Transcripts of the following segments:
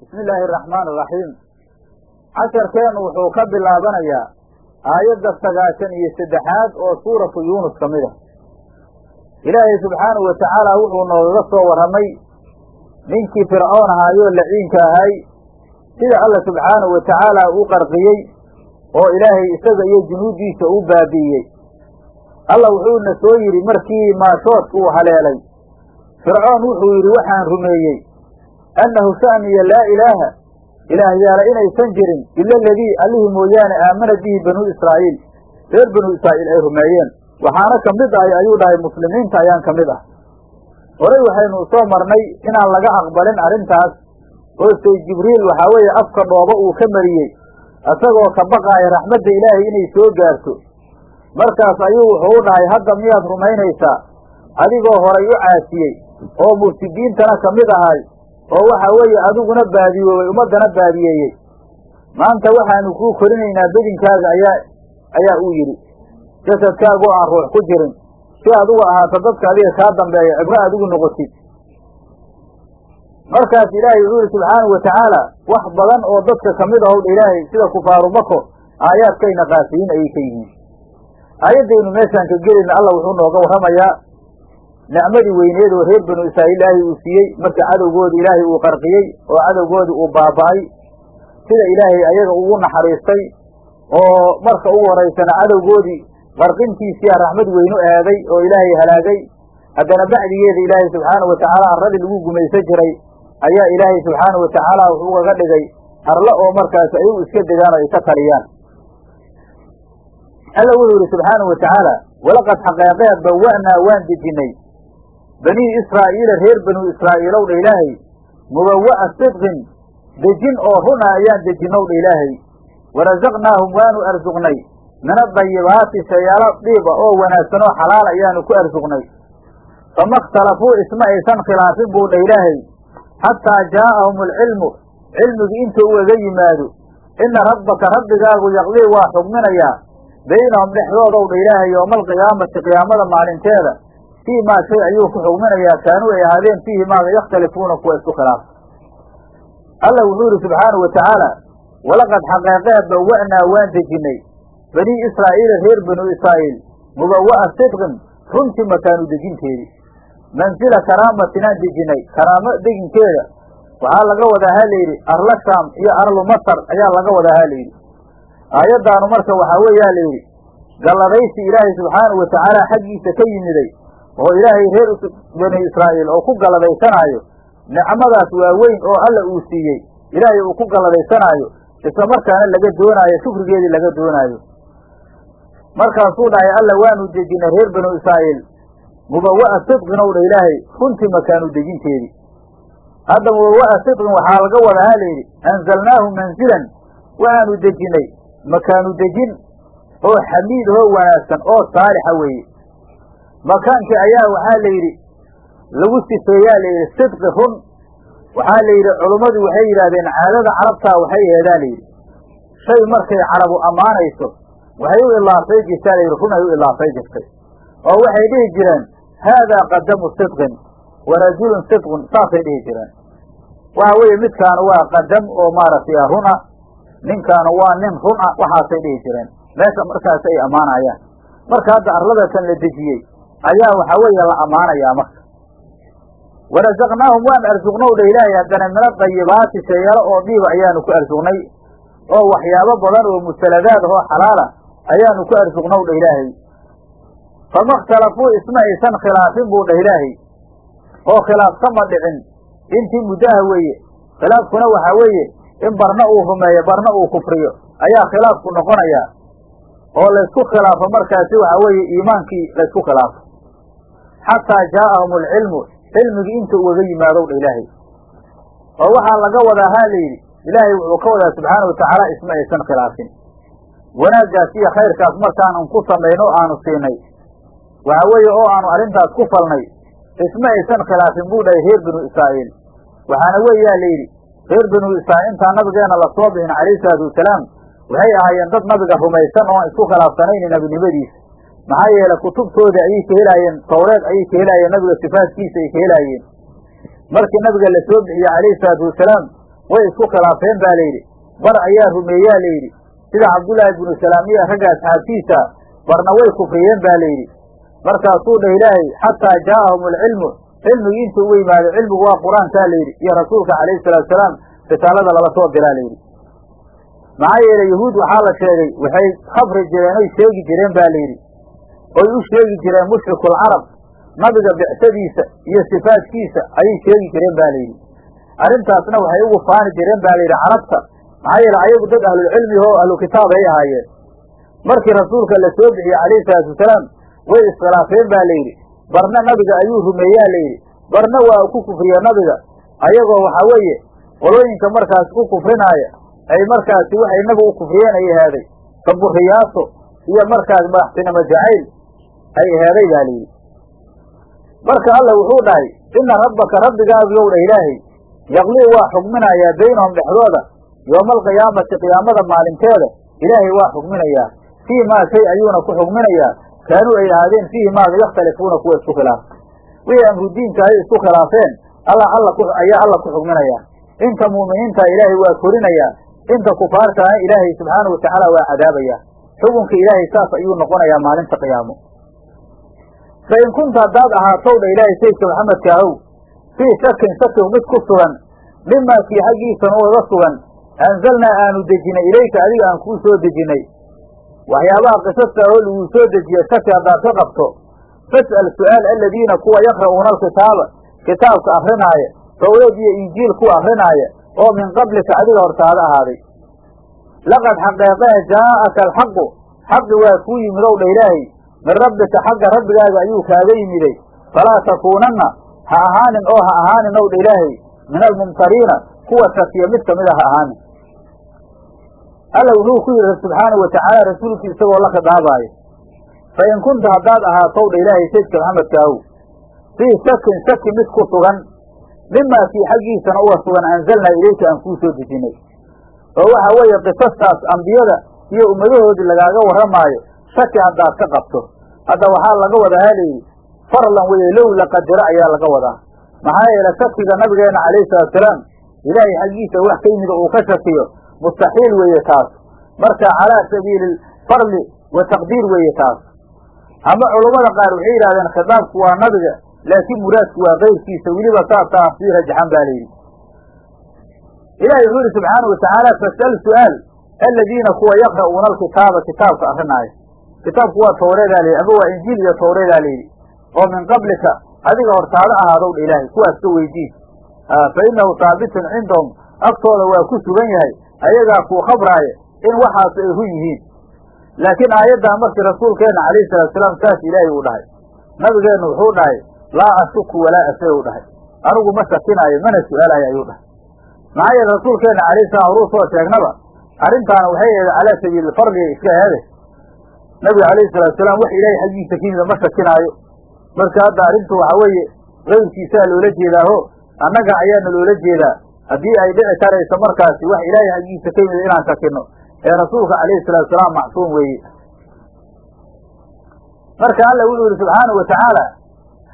bismi illaahi araxmaan araxiim casharkeennu wuxuu ka bilaabanayaa aayadda sagaashan iyo saddexaad oo suuratu yuunus ka mid ah. Ilaahay subxaanahu watacaala wuxuu noogaga soo warramay ninkii fircoon ahaayoo laciinka ahay sida alla subxaanahu watacaala u qarqiyey oo ilaahay isaga iyo junuuddiisa u baabi'iyey alla wuxuuna soo yidhi markii maashoodka uu haleelay fircoon wuxuu yidhi waxaan rumeeyey annahu sha'niya laa ilaaha ilaahyaala inaysan jirin ila aladii allihii mooyaane aamana bihi banuu israa'iil reer banuu israa'iil ay rumeeyeen waxaana ka mid ahay ayuu dhahay muslimiinta ayaan ka mid ah horey waxaynu soo marnay inaan laga aqbalin arrintaas oo say jibriil waxaa weeye afka dhoobo uu ka mariyey isagoo ka baqaaya raxmadda ilaahay inay soo gaarto markaas ayuu wuxuu u dhahay hadda miyaad rumaynaysaa adigoo horay u caasiyey oo mufsidiintana ka mid ahay oo waxa weeye adiguna baadiyoobay ummaddana baadiyeeyey maanta waxaanu kuu korinaynaa bedinkaaga ayaa ayaa uu yidhi jasadkaagu aan ruux ku jirin. Si adugu ahaato dadka adiga kaa dambeeya cibro adigu noqotid markaas ilaahay wuxuu yihi subxaanahu watacaala wax badan oo dadka ka mid ahowdha ilaahay sida kufaaru mako aayaadkayna qaasiyiin ayay ka yihiin. Aayaddaynu meeshaan ka gelayna alla wuxuu nooga warramayaa nicmadii weyneed oo reer banu israa'iil ilaahay uu siiyey marka cadowgoodii ilaahay uu qarqiyey oo cadowgoodii uu baaba'ay. Sida ilaahay ayaga ugu naxariistay oo marka ugu horaysana cadowgoodii qarqintiisiyaa raxmad weynu eeday oo ilaahay halaagay haddana bacdigeeda ilaahay subxaanahu watacaala arradii lagu gumaysan jiray ayaa ilaahay subxaanahu watacaala wuxuu ugaga dhigay arlo oo markaas ayagu iska degaan oo ay ka taliyaan. Alla wuxuu yidhi subxaanahu watacaala walaqad xaqeeqeed bawa'naa waan dejinnay banii israa'iila reer banuu israa'iilow dha ilaahay mubawa'a sidqin dejin oo runa ayaan dejinnow dha ilaahay warasaqnaahum waanu arsuqnay min adayibaati shayaalo dhiiba oo wanaagsan oo xalaal ayaanu ku arsuqnay fama ikhtalafuu isma aysan khilaafin buu dha ilaahay xataa jaa'ahum alcilmu cilmigii inta ugaga yimaado. Ina rabbaka rabbigaagu yaqdii waa xugminayaa baynahum dhexdoodow dha ilaahay yowma alqiyaamati qiyaamada maalinteeda fii maa shay ayuu ku xugminayaa kaanuu ay ahaadeen fiihi maaga yakhtalifuuna kuwa isku khilaafsa alla wuxuu yihi subxaanahu watacaala walaqad xaqeeqeed bawa'naa waan dejinnay banii israa'iila reer banuu israa'iil mubawa'a sidqin runtii makaanu dejinteedii mansila karaamatinaan dejinnay karaamo deginkeeda waxaa laga wadaa ha layidhi arla shaam iyo arlu masar ayaa laga wadaa ha layidhi aayaddaanu marka waxaa weeyaa layidhi galladaysi ilaahay subxaanahu watacaala xaggiisa ka yimiday oo ilaahay reer bani israa'iil oo ku galladaysanaayo nicmadaas waaweyn oo alla uu siiyey ilaahay uu ku galladaysanaayo isla markaana laga doonaayo shukrigeedii laga doonaayo markaasuu dhahay alla waanu dejinay reer banu israa'iil mubawa'a sidqin ow dha ilaahay runtii makaanu dejinteedii hadda mubawa'a sidqin waxaa laga wadaa ha layidhi anzalnaahu manzilan waxaanu dejinnay makaanu dejin? oo xamiid oo wanaagsan oo saalixa weeye makaankii ayaa waxaa la yidhi lagu sifeeyaa la yidhi sidqi run. Waxaa la yidhi culummadu waxay yidhahdeen caadada carabtaa waxay aheedaa layidhi shay markay carabu ammaanayso waxay u ilaafay jirtaa run ay u ilaafay jirtay. Oo waxay dhihi jireen haadaa qadamu sidqin wa rajulun sidqun saasay dhihi jireen. Waxa weeye midkaanu waa qadam oo maaragtay run ah ninkaanu waa nin run ah waxaasay dhihi jireen. Meesha markaas ay ammaanayaan. Marka hadda arladatan la dejiyey ayaa waxaa weeye la ammaanayaa marka. Warasaqnaahum waan arsuqnow dha ilaahay haddana min adayibaati sheeyalo oo dhiiba ayaanu ku arsuqnay. Oo waxyaabo badan oo musaladaad oo xalaala ayaanu ku arsuqnow dha ilaahay. Fama ikhtalafuu isma aysan khilaafin buu dhah ilaahay. Oo khilaafsama dhicin. Intii muddaha weeye khilaafkuna waxaa weeye in barna uu rumeeyo barna uu kufriyo ayaa khilaafku noqonayaa. Oo laysku khilaafo markaasi waxaa weeye iimaankii laysku khilaafo xataa jaa'ahum alcilmu cilmigii inta ugaga yimaadow dha ilaahay. Oo waxaa laga wadaa ha layidhi ilaahay wuxuu ka wadaa subxaana watacaala isma aysan khilaafin. Wanaaggaas iyo khayrkaas markaanu ku samayno aanu siinay. Waxaa weeye oo aanu arrintaas ku falnay isma aysan khilaafin buu dhahay reer banu israa'iil. Waxaana weeyaa layidhi reer banu israa'iil intaan nabigeenna la soo bixin calayhi salaatu wasalaam waxay ahaayeen dad nabiga rumaysan oon isku khilaafsanayni nebinimadiisa maxaa yeelay kutubtooda ayay ka helaayeen tawreed ayay ka helaayeen nabiga sifaadkiisa ay ka helaayeen markii nabiga la soo bixiyey calayhi salaatu wasalaam way isku khilaafeen baa layidhi bar ayaa rumeeyaa layidhi sida cabdullaahi binu salaam iyo ragga asxaabtiisa barna way kufriyeen ba layidhi markaasuu dhah ilaahay xataa jaa'ahum alcilmu cilmigii intuu uga yimaado cilmigu waa qur'aankaa layidhi iyo rasuulka calayhi salaatu salaam risaalada lala soo diraa layidhi maxaa yeelay yahuud waxaa la sheegay waxay khabri jireen oy sheegi jireen ba layidhi oy u sheegi jireen mushrikuulcarab nabiga bicsadiisa iyo sifaadkiisa ayay sheegi jireen ba layidhi arrintaasna waxay ugu faani jireen ba layidhi carabta maxaa yeele ayagu dad ahlulcilmi oo ahlu kitaab ay ahaayeen. Markii rasuulka la soo bixiyey calayhi salaatu wasalaam way iskhilaafeen ba layidhi barna nabiga ayuu rumeeyaa layidhi barna waa ku kufriye nabiga ayagoo waxaa weeye qolooyinka markaas ku kufrinaaya ay markaasi waxay nabigu u kufriyeen ay ahaaday. Saburiyaaso iyo markaas madaxtinimo jacayl ay ahaaday ba layidhi marka alla wuxuu dhahay ina rabbaka rabbigaagiyow dha ilaahay yaqlii waa xugminayaa baynahum dhexdooda yooma alqiyaamati qiyaamada maalinteeda ilaahay waa xugminayaa. Fii maa shay ayuuna ku xugminayaa. Kaanuu ay ahaadeen fiihi maaga yakhtalifuuna kuwa isku khilaafay wixii amrudiinka ay isku khilaafeen alla alla ayaa alla ku xugminayaa. Inta mu'miniinta ilaahay waa korinayaa. Inta kufaartaana ilaahay subxaanahu watacaala waa cadaabayaa xukunka ilaahay saas ayuu noqonayaa maalinta qiyaamo fa in kunta haddaad ahaatow dha ilaahay sayidka maxamedka ahow fii shakin shaki mid ku sugan mimaa kii xaggiisan ugaga sugan anzalnaa aanu dejinay ilayka adiga aan kuu soo dejinnay waxyaabaha qisaska oo laguu soo dejiye shaki haddaad ka qabto fas'al su'aal aladiina kuwa yaqra'uuna alkitaaba kitaabka akrinaaya tawreed iyo injiil kuwa akrinaaya oo min qablika adiga hortaada ahaaday laqad xaqeeqee jaa'aka alxaqu xaqi waa kuu yimid ow dha ilaahay min rabbika xagga rabbigaaga ayuu kaaga yimiday. Falaa takuunanna ha ahaanin oo ha ahaanin ow ilaahay min almumtariina kuwa shakiya mid ka mid a ha ahaanin. Alla wuxuu ku yidhi subxaanahu watacaala rasuulkii isagoo la khidaabaayo fa in kunta haddaad ahaatow dha ilaahay saydka maxamedkaahu fii shakin shaki mid ku sugan mimaa kii xaggiisana uga sugan anzalnaa ilayka aan kuu soo dejinnay oo waxa weeye qisastaas ambiyada iyo ummadahoodii lagaaga warramaayo shaki haddaad ka qabto hadda waxaa laga wadaa halayidhi farlan weye low la ayaa laga wadaa maxaa yeele shakiga nabigeenna calayhi salatusalaam ilaahay xaggiisa wax ka yimid uu ka shakiyo mustaxiil weeye taas. Marka calaa sabiili farli wa taqdiir weeye taas. Ama culammada qaar waxay yidhahdeen khitaabku waa nabiga laakiin muraadku waa kayrkiisa weliba saasaa sii rajaxan ba layidhi ilahi wuxuu yidhi subxaana watacaala fas'al su'aal aladiina kuwa yaqra'uuna alkitaaba kitaabka akrinaaya kitaabku waa tawreedaa layidhi ama waa injiil iyo tawreedaa layidhi oo min qablika adiga hortaada ahaadow dha ilaahay kuwaas ka weydiin. Fa inahu haabitun cindahum agtooda waa ku sugan yahay ayagaa kuu khabraaya in waxaas ay run yihiin. Laakiin aayaddan markii rasuulkeenna calayhi salaatusalaam saas ilaahay uu dhahay. Nabigeennu wuxuu dhahay laa ashuku walaa asay u dhahay. Anigu ma shakinaayo mana su'aalayo ayuu dhahay. Maxaa yeele rasuulkeenna calayhi salam horuu soo sheegnaba arrintaana waxay ahayd calaa sabiili farliga iska aheede nabiga calayhi salaatusalaam wax ilaahay xaggiisa ka yimida ma shakinaayo marka hadda arrintu waxa weeye kayrkiisaa loola jeedaaho annaga ayaana loola jeedaa. Haddii ay dhici karayso markaasi wax ilaahay xaggiisa ka yimid inaan shakino ee rasuulka calayhi salaatusalaam macsuum weeye. Marka alla wuxuu yihi subxaanau watacaala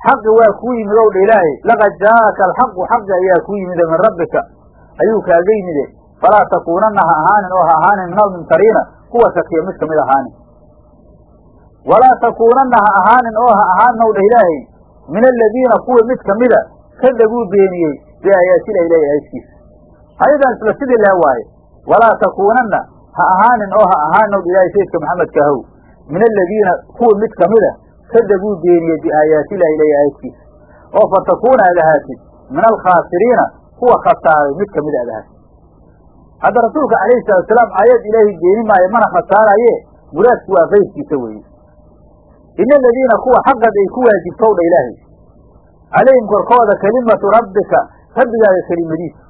xaqi waa kuu yimid ow dha ilaahay. Laqad jaa'aka alxaqu xaqi ayaa kuu yimide min rabbika. Ayuu kaaga yimide falaa takuunanna ha ahaanin oo ha ahaanin min almumtariina kuwa shakiya mid ka mid ahaanin walaa takuunanna ha ahaanin oo ha ahaanin ow dha ilaahay min aladiina kuwa mid kamida kadabuu beeniyey biaayaatila ilahi aayadkiisa ayadan isla sidii lee waaye walaa takuunanna ha ahaanin oo ha ahaanin ow dha ilaahay sayidka maxamedka ahow min aladiina kuwa mid kamida kadabuu beeniyey biaayaatillahi ilahi aayadkiisa oo fa takuuna aad ahaatid min alkhaasiriina kuwa khasaaray mid ka mid aad ahaatid hadda rasuulka calayhi salaatusalaam aayad ilaahay beeni maayo mana khasaaraye muraadku waa kayrkiisa weeye ina aladiina kuwa xaqad ay ku waajibtow dha ilaahay calayhim korkooda kelimatu rabbika rabbigaaga kelimadiisa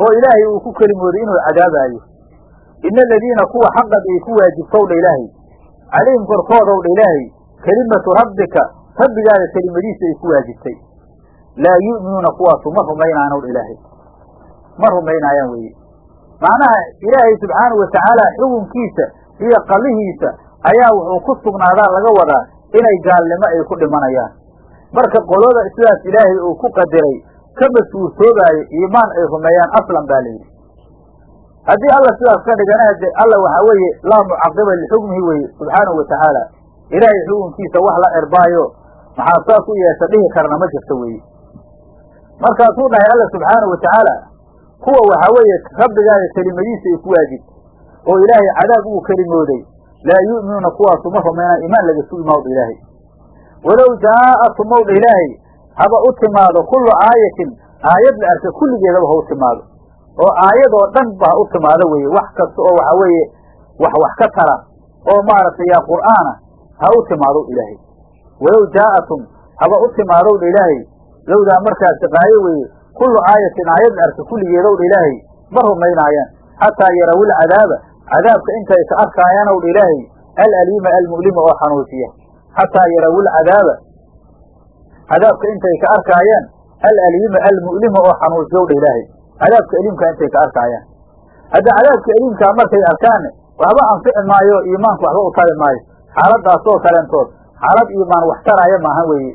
oo ilaahay uu ku kelimooday inuu cadaabaayo ina aladiina kuwa xaqad ay ku waajibtow dha ilaahay calayhim korkoodow dha ilaahay kelimatu rabbika rabbigaaga kelimadiisa ay ku waajibtay laa yu'minuuna kuwaasu ma rumaynaanow dha ilaahay ma rumaynaayaan weeye macnaha ilaahay subxaanahu watacaala xukunkiisa iyo qalihiisa ayaa wuxuu ku sugnaadaa laga wadaa inay gaalnimo ay ku dhimanayaan. Marka qolada sidaas ilaahay uu ku qadiray ka mas'uulsoobaayo iimaan ay rumeeyaan aslan baa layidhi haddii alla sidaas ka dhigana de alla waxaa weeye laa mucaqiba lixukmihi weye subxaanahu watacaala ilaahay xukunkiisa wax la erbaayo maxaa saas u yeesha dhihi karna ma jirto weeye. Markaasuu dhahay alla subxaanahu watacaala kuwa waxaa weeye rabbigaaga kelimadiisa ay ku waajibta oo ilaahay cadaab uu kelimooday laa yu'minuuna kuwaasu ma rumaynaan imaan laga sugi mawdha ilaahay walow jaa'atum mawdha ilaahay haba u timaado kullu aayatin aayad la arka kulligeedaba ha u timaado oo aayadoo dhan ba ha u timaado weeye wax kasta oo waxaa weeye wax wax ka tara oo maaragtay yaa qur'aana ha u timaado ilaahay walow jaa'atum haba u timaadowdha ilaahay lowdaa markaasi qaayo weeye kullu aayatin aayad la arka kulligeedowdha ilaahay ma rumaynaayaan xataa yarawil cadaaba cadaabka intay ka arkaayaan owdha ilaahay alaliima almu'lima oo xanuujiya xataa yarawil cadaaba. Cadaabka intay ka arkaayaan alaliima almu'lima oo xanuujiyowdha ilaahay. Cadaabka eliimka intay ka arkaayaan. Hadda cadaabka eliimkaa markay arkaanne waxba anfici maayo iimaanku waxba u tari maayo. Xaaladaasoo kaleentood xaalad iimaan wax taraaya maahan weeye.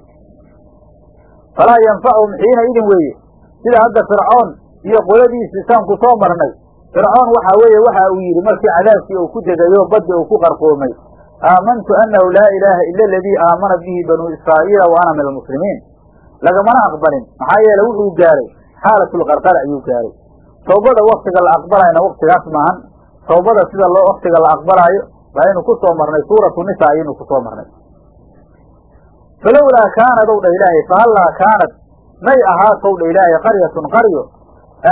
Falaa yanfachum xiina idin weeye. Sida hadda fircoon iyo qoladiisii saan ku soo marnay fircoon waxaa weeye waxa uu yidhi markii cadaabkii uu ku degayo baddi uu ku qarqoomay aamantu annahu laa ilaaha ila aladii aamana bihi banuu israa'iila wa ana min almuslimiin. Lagamana aqbalin. Maxaa yeele wuxuu gaaray xaalatulqarqara ayuu gaaray. Tawbada waktiga la aqbalayna waktigaas maahan. Tawbada sida loo waktiga la aqbalaayo waaynu ku soo marnay suuratu nisa ayaynu ku soo marnay. Falowlaa kaanad ow dha ilaahay fahallaa kaanad may ahaatow dha ilaahay qaryatun qaryo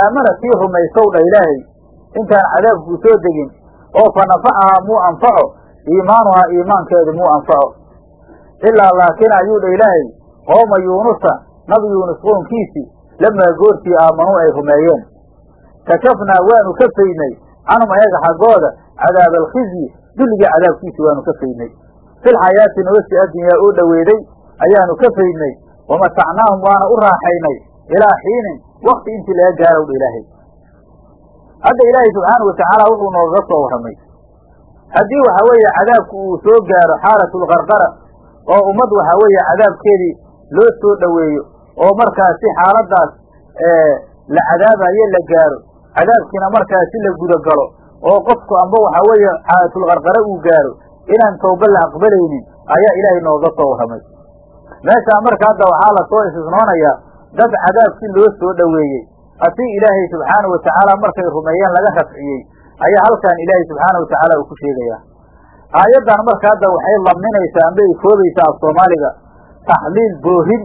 aamana kii rumaysow dha ilaahay intaan cadaabkuu soo degin oo fa nafacahaa muu anfaco iimaanuhaa iimaankeedu muu anfaco. Ilaa laakin ayuu dha ilaahay qooma yuunusa nabi yuunus qoonkiisii lamaa goortii aamanuu ay rumeeyeen. Kashafnaa waanu ka faydnay canhum ayaga xaggooda cadaaba alkhizyi dulligii cadaabkiisi waanu ka faydnay filxayaati noloshii addunyaa oo dhoweeday ayaanu ka faydnay wamatacnaahum waana u raaxaynay ilaa xiinin wakti intii laga gaarowdha ilaahay hadda ilaahay subxaana watacaala wuxuu noogaga soo warramay. Haddii waxaa weeye cadaabku uu soo gaaro xaalatulqarqara oo ummad waxaa weeye cadaabkeedii loo soo dhoweeyo oo markaasi xaaladaas la cadaabayo la gaaro cadaabkiina markaasi la gudagalo oo qofku amba waxaa weeye xaalatulqarqara uu gaaro inaan tawba la aqbalaynin ayaa ilaahay nooga soo warramay. Meeshaa marka hadda waxaa la soo istisnoonayaa dad cadaabkii loo soo dhoweeyey asii ilaahay subxaana watacaala markay rumeeyeen laga rafciyey ayaa halkan ilaahay subxaana watacaala uu ku sheegayaa. Aayaddan marka hadda waxay lamninaysaa amba ay koobaysaa af soomaaliga taxliil boohin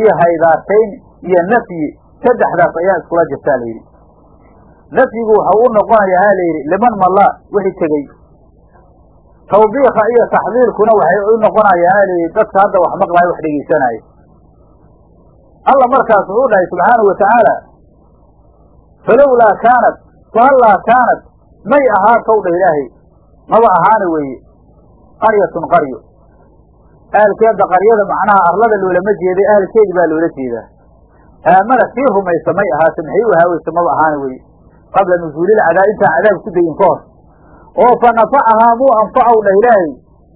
iyo haydaartayn iyo nafyi. Saddexdaas ayaa iskula jirtaa layidhi nafyigu waxau u noqonayaa ha layidhi liman malla wixii tegey. Tawbiika iyo taxliilkuna waxay u noqonayaan ha layidhi dadka hadda wax maqlaayo wax dhegeysanaayo alla markaas wuxuu dhahay subxaana watacaala falowlaa kaanat fahallaa kaanat may ahaatow dha ilaahay maba ahaana weeye qaryatun qaryo ahalkeeda qaryada macnaha arlada loolama jeeday ahalkeedi baa loola jeedaa aamana kii rumaysa may ahaata maxay u ahaaweysa maba ahaana weye qabla nuzuulil cadaab ku degin ka hor oo fa nafacahaa muu anfacow dha ilaahay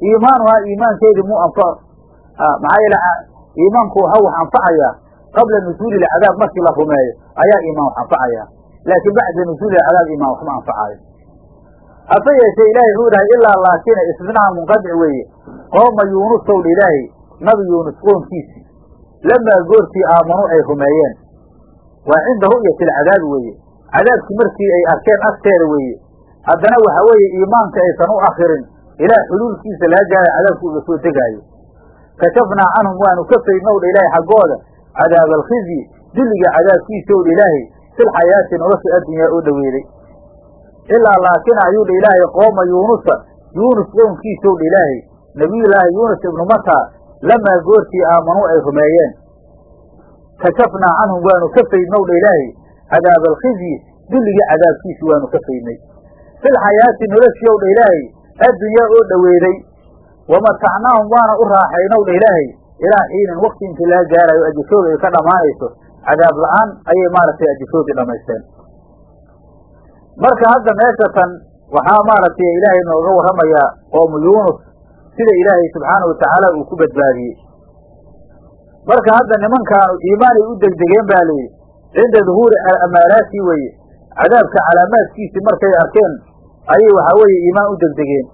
iimaanuhaa iimaankeedi muu anfaco maxaa yeele iimaanku waxa wax anfacayaa qabla nuzuuli lcadaab markii la rumeeyo ayaa iimaan wax anfacayaa laakiin bacda nuzuuli lcadaab iimaan waxma anfacaayo hase yeeshee ilaahay wuxuu dhahay ilaa laakina istisnaha munqadic weeye qooma yuunusow dha ilaahay nabi yuunus qoonkiisii lamaa goortii aamanu ay rumeeyeen waa cinda ru'yati alcadaabi weeye cadaabkii markii ay arkeen agteeda weeye haddana waxa weeye iimaanka aysan u akhirin ilaa xuluulkiisa laga gaara cadaabku uga soo degaayo kashafnaa canhum waanu ka faydnow dha ilaahay xaggooda cadaaba alkhizyi dulliga cadaabkiisa ow dha ilaahay filxayaati nolosha addunyaa oo dhoweeday ilaa laakin ayuu dha ilaahay qooma yuunusa yuunus qoonkiisa ow dha ilaahay nabiyullaahi yuunus ibnu mataa lamaa goortii aamanuu ay rumeeyeen. Kashafnaa canhum waanu ka faydnow dha ilaahay cadaaba alkhizyi dulligii cadaabkiisi waanu ka faydnay. Filxayaati noloshii ow dha ilaahay addunyaa oo dhoweeday wamatacnaahum waana u raaxaynow dha ilaahay ilaa xiinin wakti intii laga gaarayo ajashooda ay ka dhammaanayso cadaab la'aan ayay maaragtay ajashoodii dhammaysteen marka hadda meesha tan waxaa maaragtay ilaahay nooga warramayaa qoomu yuunus sida ilaahay subxaana watacaala uu ku badbaadiyey. Marka hadda nimankaanu iimaanay u degdegeen ba layidhi cinda duhuuri amaaraati weeye cadaabka calaamaadkiisii markay arkeen ayay waxaa weeye iimaan u degdegeen.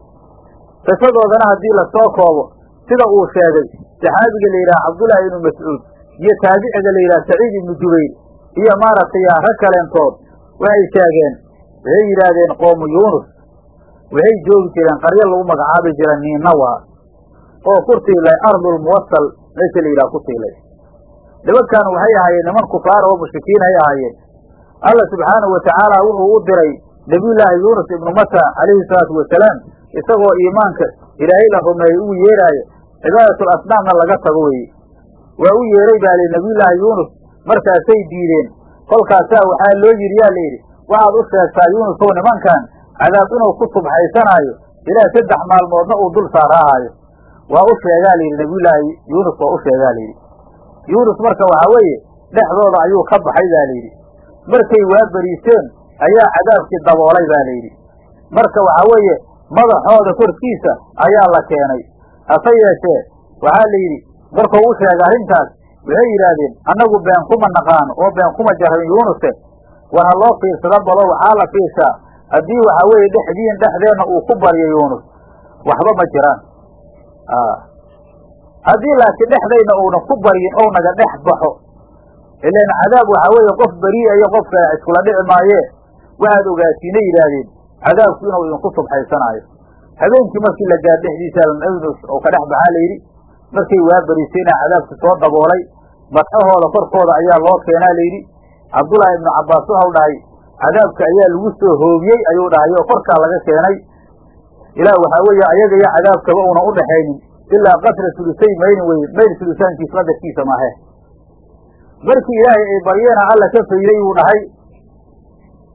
Qisadoodana haddii la soo koobo sida uu sheegay saxaabiga la yidhaha cabdullaahi ibnu mascuud iyo taabiciga la yidhaha saciid ibnu jubayr iyo maaragtay rag kaleentood waxay sheegeen waxay yidhaahdeen qoomu yuunus waxay joogi jireen qaryo lagu magacaabi jira niinawa oo ku tiilay ardul muwasal meesha la yidhaha ku tiilay. Nimankan waxay ahaayeen niman kufaar oo mushrikiin ay ahaayeen. Alla subxaanahu watacaala wuxuu u diray nebiyullaahi yuunus ibnu mata calayhi salaatu wasalaam isagoo iimaanka ilaahay la rumeeyey ugu yeeraayo cibaadatul asnaamna laga tago weeye. Waa u yeeray baa lihi nebiyullaahi yuunus markaasay diideen. Kolkaasaa waxaa loo yidhi yaa layidhi waxaad u sheegtaa yuunusow nimankan cadaab inuu ku subxaysanaayo ilaa saddex maalmoodna uu dul saaraahaayo waa u sheegaa layidhi nebiyullaahi yuunus waa u sheegaa layidhi yuunus marka waxaa weeye dhexdooda ayuu ka baxay baa layidhi markay waa beriiseen ayaa cadaabkii daboolay baa layidhi marka waxaa weeye madaxooda korkiisa ayaa la keenay hase yeeshee waxaa la yidhi markuu u sheegay arrintaas waxay yidhaahdeen annagu been kuma naqaano oo been kuma jarrin yuunuse. War ha loo fiirsada balo waxaa la fiirshaa haddii waxaa weeye dhexdiin dhexdeenna uu ku baryo yuunus waxba ma jiraan. Haddii laakiin dhexdayna uunan ku baryin ou naga dhex baxo ilan cadaab waxaa weeye qof beriia iyo qof kale iskula dhici maayee waxaad ogaasiinay yidhaahdeen cadaabku inuu idinku subxaysanaayo habeenkii markii la gaar dhexdiisa nabinus oo ka dhex baxaa la yidhi markay waa beriisayna cadaabki soo daboolay madxahooda korkooda ayaa loo keenaa layidhi cabdullaahi ibnu cabbaas waxau dhahay cadaabka ayaa lagu soo hoobiyey ayuu dhahay oo korkaa laga keenay. Ilaa waxaa weeye ayaga iyo cadaabkaba una u dhaxaynin ilaa qasra sulusay mayni weye mayl sulusaankiis qadarkiisa maahe markii ilaahay ay baryeena alla ka fayday uu dhahay.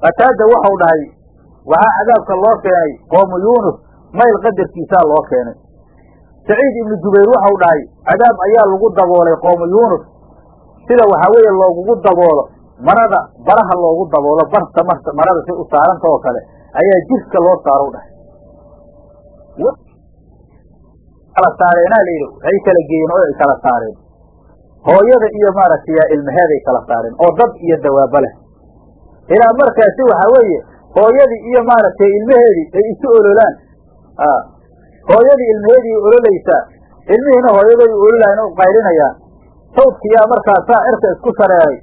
Qataada waxau dhahay waxaa cadaabka loo keenay qoomu yuunus mayl qadarkiisaa loo keenay. Saciid ibnu jubayr waxau dhahay cadaab ayaa lagu daboolay qoomu yuunus. Sida waxaa weeye loogugu daboolo marada baraha loogu daboolo barta marta marada si u saaranta oo kale ayaa jirka loo saaro dhahay. Kala saareenaa layidhi waxay kala geeyeen oo ay kala saareen. Hooyada iyo maaragtay ilmaheeday kala saareen oo dad iyo dawaabo leh. Ilaa markaasi waxaa weeye hooyadii iyo maaragtay ilmaheedii ay isu ololaan hooyadii ilmaheedii ololaysaa ilmihiina hooyadooda ololayan u qaylinayaan sawdkiyaa markaasaa cirka isku sareeray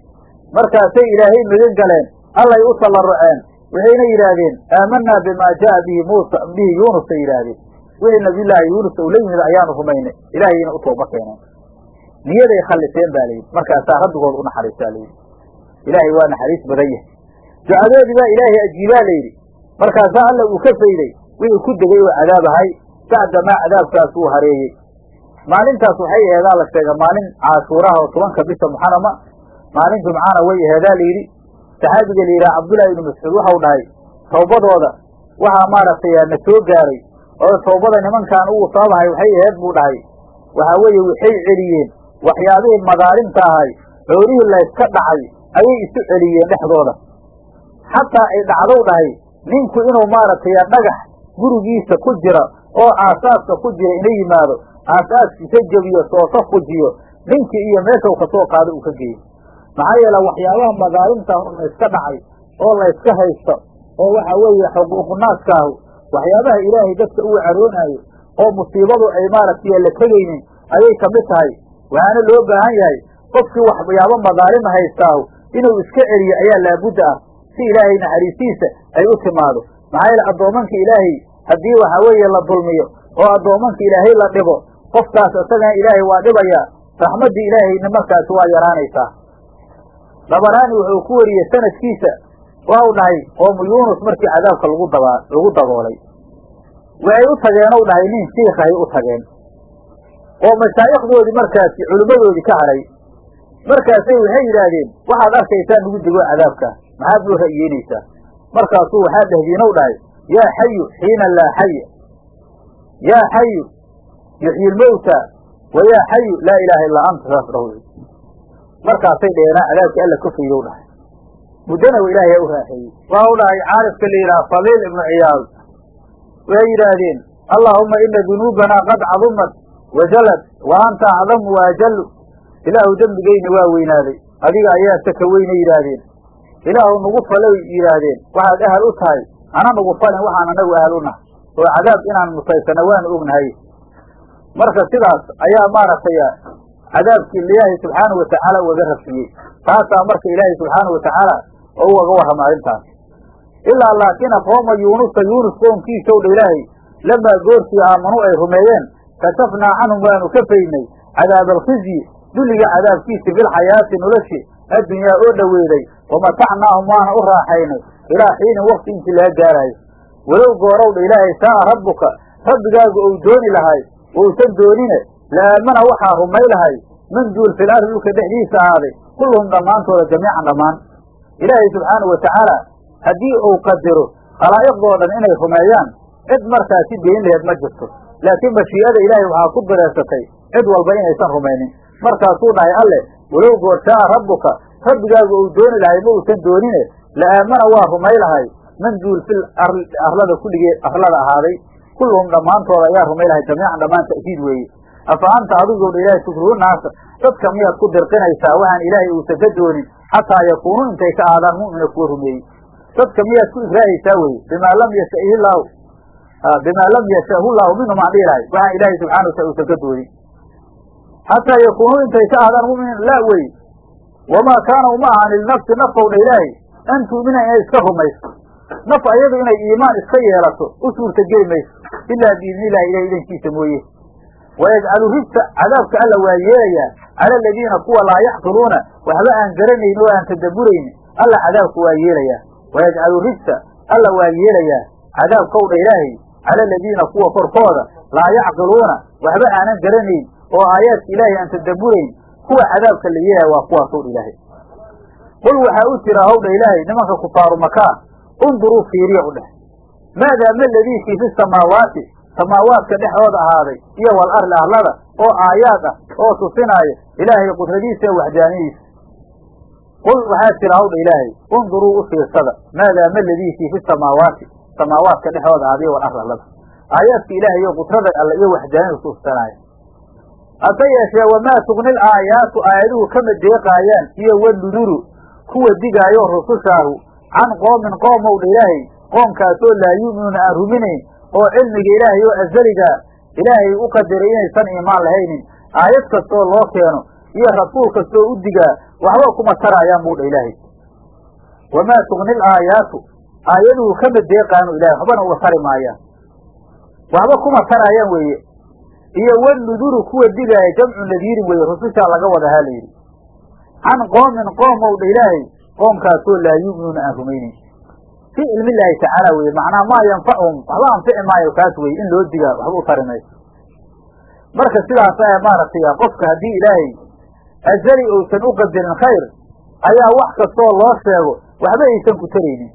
markaasay ilaahay magan galeen allay u tallaruceen waxayna yidhaahdeen aamanaa bimaa jaaa bihi muusa bihi yuunusay yidhaahdeen wixii nabiyullaahi yuunus ou la yimid ayaanu rumaynay ilaahayna u tooba keeneen niyaday khalliseen ba layidhi markaasaa rabbigooda u naxariistaa layidhi ilaahay waa naxariis badan yahay ducadoodii baa ilaahay ajiibaa layidhi markaasaa alla uu ka fayday wixii ku degay oo cadaab ahay bacdamaa cadaabkaas uu hareeyey. Maalintaas waxay aheedaa la sheega maalin caashuuraha oo tobanka bisha muxarama maalin jumcana way aheedaa layidhi saxaabiga la yidhaha cabdullaahi ibnu mascuud waxau dhahay tawbadooda waxaa maaragtay na soo gaaray oo tawbada nimankan ugu sababahay waxay aheed buu dhahay. Waxaa weeye waxay celiyeen waxyaabihii madaalimta ahay xoolihii layska dhacay ayay isu celiyeen dhexdooda. Xataa ay dhacdow dhahay ninku inuu maaragtay dhagax gurigiisa ku jira oo aasaaska ku jira ina yimaado aasaaskiisa jebiyo soosa fujiyo ninkii iyo meeshau ka soo qaado uu ka geeyo. Maxaa yeele waxyaabaha madaalimta layska dhacay oo layska haysto oo waxa weeye xuquuqunaaskaahu waxyaabaha ilaahay dadka uu caroonaayo oo musiibadu ay maaragtay la tegaynin ayay ka mid tahay. Waxaana loo baahan yahay qofkii waxyaabo madaalima haystaahu inuu iska celiyo ayaa laabudda ah si ilaahay naxariistiisa ay u timaado. Maxaa yeele addoomanka ilaahay haddii waxaa weeye la dulmiyo oo addoomanka ilaahay la dhibo qofkaas isagana ilaahay waa dhibayaa raxmaddii ilaahayna markaasi waa yaraanaysaa. Dabaraani wuxuu ku wariyey sanadkiisa waxau dhahay qoomu yuunus markii cadaabka lagu daba lagu daboolay. Waxay u tageen ou dhahay nin shiikahay u tageen. Oo mashaayikhdoodii markaasi culimmadoodii ka hadhay. Markaasay waxay yidhaahdeen waxaad arkaysaa nugu dego cadaabkaa maxaad noo ra'yeynaysaa markaasuu waxaa dhehdiinow dhahay yaa xayu xiina laa xaya yaa xayu yuxyi lmowta wa yaa xayu laa ilaaha illaa anta saas dhaw markaasay dheheenaa cadaabkii alla ka faydow dhahay muddana ilaahay aa u raaxeeyey waxau dhahay caarifka la yidhaha faliil ibnu ciyaad waxay yidhaahdeen allaahuma ina dunuubanaa qad cadumat wajalad wa anta acdamu waajallu ilaahu dembigeyna waa weynaaday adiga ayaa saka weyna yidhaahdeen ilaahu nagu falay yidhaahdeen waxaad ahal u tahay ana nagu falin waxaan anagu ahal u nahay oo cadaab inaan mutaysana waanu ognahay. Marka sidaas ayaa maaragtay cadaabkii ilaahay subxaanahu watacaala ugaga rafiyey taasaa marka ilaahay subxaanahu watacaala oo ugaga warrama arrintaas ilaa laakina qooma yuunusa yuunus qoomkiisow dha ilaahay lamaa goortii aamanu ay rumeeyeen kashafnaa canhum waanu ka faynay. Cadaaba alkhizyi dulliga cadaabkiisi filxayaati noloshi addunyaa oo dhoweeday wamatacnaahum waana u raaxaynay ilaa xiinin wakti intii laga gaaraayo walow goorow dha ilaahay saa'a rabbuka rabbigaagu ou dooni lahay uusan doonine la aamana waxaa rumay lahay man duul fil ardi dhulka dhexdiisa ahaaday kulluhum dhammaantooda jamiican dhammaan. Ilaahay subxaanahu watacaala haddii uu qadiro khalaa'iqdoo dhan inay rumeeyaan cid markaasi deyn laheed ma jirto. Laakiin mashii'ada ilaahay waxaa ku dareersatay cid walba inaysan rumaynin. Markaasuu dhahay alleh walow goorshaaa rabbuka rabbigaagu uu dooni lahay ma uusan doonine la aamana waa rumay lahay man duul fil arlada kulligee arlada ahaaday kulluhum dhammaantooda ayaa rumay lahay jamiican dhammaan ta'kiid weeye afa anta adigoo ilaahay tukrihu naasa dadka miyaad ku dirqinaysaa waxaan ilaahay uusan ka doonin xataa yakuunuu intay ka aadaan mu'mina kuwa rumeeyey dadka miyaad ku igraahaysaa weye bimaa lam yashaihi llaahu bimaa lam yashahu llaahu minhum aan dhihi lahay waxaan ilaahay subxana wataala uusan ka doonin xataa yakuunuu intay ka aadaan mu'minin laa weye wamaa kaana uma ahan linafsi nafow dha ilaahay an tu'mina inay iska rumayso. Naf ayadu inay iimaan iska yeelato u suurtageli mayso. Ilaa biidni illahi ilahi idankiisa mooye. Wayajcalu rijsa cadaabka alla waa yeelayaa cala aladiina kuwa laa yaxqiluuna waxba aan garanayn oo aan tadabburaynin alla cadaabka waa yeelayaa. Wayajcalu rijsa alla waa yeelayaa cadaabkow dha ilaahay cala aladiina kuwa korkooda laa yacqiluuna waxba aanan garanayn oo aayaadka ilaahay aan tadabburayn kuwa cadaabka la yeelaya waa kuwaasow dha ilaahay qul waxaa u jira howdha ilaahay nimanka kufaaru makaa unduruu fiiriya u dheh maadaa ma ladiikii fi samaawaati samaawaadka dhexdooda ahaaday iyo wal arli ahlada oo aayaad ah oo tusinaayo ilaahay qudradiisa ee waxdaaniyadiisa qul waxaa jira hawdha ilaahay unduruu u fiirsada maadaa ma ladiikii fi samaawaati samaawaadka dhexdooda ahaaday iyo wal ahlada aayaadka ilaahay iyo qudrada alle iyo waxdaaniyada tusinaayo hase yeeshee wamaa tugni aayaatu aayaduhu kama deeqaayaan iyo wanuduru kuwa digaayo rusushaahu can qoomin qoomow dha ilaahay qoomkaasoo laa yu'minuuna aan ruminayn oo cilmiga ilaahay oo azaligaa ilaahay u qadiray inaysan iimaan lahaynin. Aayad kastoo loo keeno iyo rasuul kastoo u digaa waxba kuma taraayaan buu dha ilaahay. Wamaa tugni alaayaatu aayaduhu kama deeqaanu ilahay waxbana uga tari maayaan. Waxba kuma taraayaan weeye. Iyo wanuduru kuwa digaaya jamcu nadiirin weeye rusushaa laga wada haa la yidhi can qoomin qoomow dha ilaahay qoomkaasoo laa yu'minuuna aan rumaynayn fii cilmi illaahi tacaala weye macnaa maa yanfacuhum waxba anfici maayo kaas weye in loo digaa waxba u tari mayso marka sidaas a maaragtay qofka haddii ilaahay azali uusan u qadarin khayr ayaa wax kastoo loo sheego waxba aysan ku taraynin.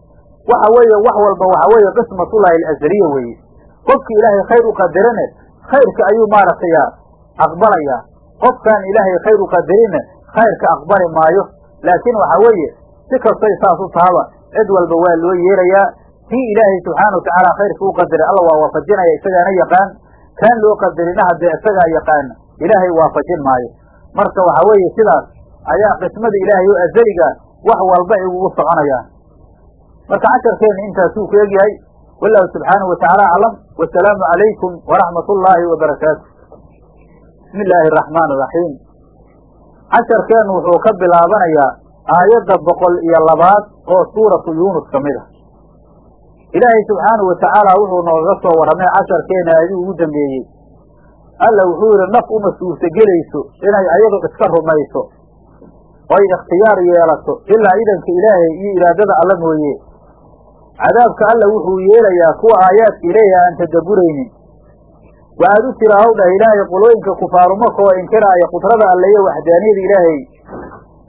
Waxa weeye wax walba waxa weeye qismatullahi alazaliya weeye. Qofki ilaahay khayr u qadarane khayrka ayuu maaragtay aqbalayaa qofkaan ilaahay khayr u qadarinne khayrka aqbali maayo. Laakiin waxa weeye si kastay saas u tahaba cid walba waa loo yeelayaa tii ilaahay subxaana watacaala khayrka u qadaray alla waa waafajinaya isagaana yaqaan. Kaan loo qadarina haddee isagaa yaqaana ilaahay waafajin maayo. Marka waxa weeye sidaas ayaa qismada ilaahay oo azaliga wax walba ay ugu soconayaan. Marka casharkeenna intaasuu ku egyahay wallahu subxaanahu watacaala aclam. Wasalaamu calaykum waraxmat ullaahi wabarakaatu bismi illaahi araxmaan araxiim casharkeennu wuxuu ka bilaabanayaa aayadda boqol iyo labaad oo suuratu yuunus ka mid ah. Ilaahay subxaanahu watacaala wuxuu noogaga soo warramay casharkeena aayadii ugu dambeeyey. Alla wuxuu yidhi naf uma suurtagelayso inay ayadu iska rumayso oy ikhtiyaar yeelato ilaa idanka ilaahay iyo iraadada alla mooye. Cadaabka alla wuxuu yeelayaa kuwa aayaadka ilaahi aan tadabburaynin waxaad u tira haw dhah ilaahay qulooyinka kufaarumaka oo inkiraaya qudrada alle waxdaaniyada ilaahay.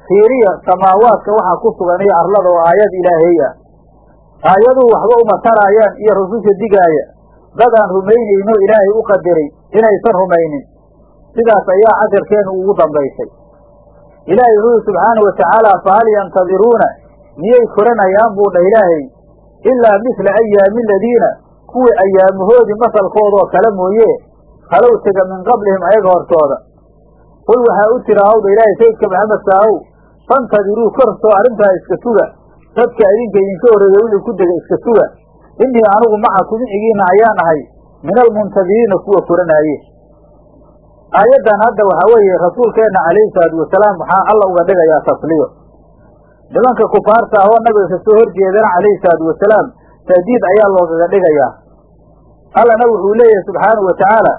Fiiriya samaawaadka waxaa ku sugan iyo arlada oo aayad ilaahay ah aayaduhu waxba uma taraayaan iyo rususha digaaya dadaan rumaynayno ilaahay u qadaray inaysan rumaynin. Sidaas ayaa casharkeenu ugu dambaysay. Ilaahay wuxuu yihi subxaana wa tacaala fahal yantadiruuna miyay koranayaan buu dhah ilaahay. Ilaa misla ayaami aladiina kuwii ayaamahoodii masalkoodoo kale mooye halow tega min qablihim ayaga hortooda. Qul waxaa u tira hawdha ilaahay sayidka maxamed saahow fantadiruu kortoo arrintaa iska suga. Dadka idinka idinka horreeya wixii ku dega iska suga. Innii anigu macakum micigiina ayaan ahay. Min almuntadiriina kuwa koranaaye aayaddan hadda waxaa weeye rasuulkeenna calayhi salaatu wasalaam waxaa alla uga dhigayaa tasliyo. Nimanka kufaarta ah oo nabiga ka soo horjeedana calayhi salaatu wasalaam tahdiid ayaa loogaga dhigayaa. Allana wuxuu leeyahay subxaanahu wa tacaala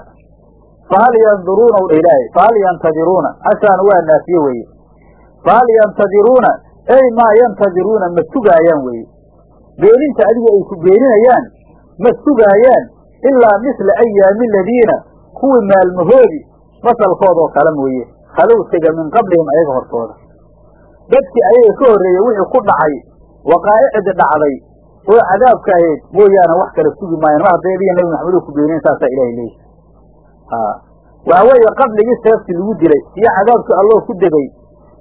fahal yanduruuna ilaahay fahal yantadiruuna. Ashaana waa naafiye weeye. Fahal yantadiruuna ey maa yantadiruuna ma sugaayaan weeye. Beeninta adiga ay ku beeninayaan ma sugaayaan ilaa misla ayaami aladiina kuwii maalmahoodii masalkoodoo kale mooye khalow tega min qablihim ayaga hortooda. Dadkii ayaga ka horreeyey wixii ku dhacay waqaa'icdi dhacday oo cadaabka ahayd mooyaane wax kale sugi maayaan mar hadday adiga nebi maxamed oo ku beeneen saasaa ilahay leeyahy waxa weeye qabligii seefti lagu dilay iyo cadaabkii alloo ku degay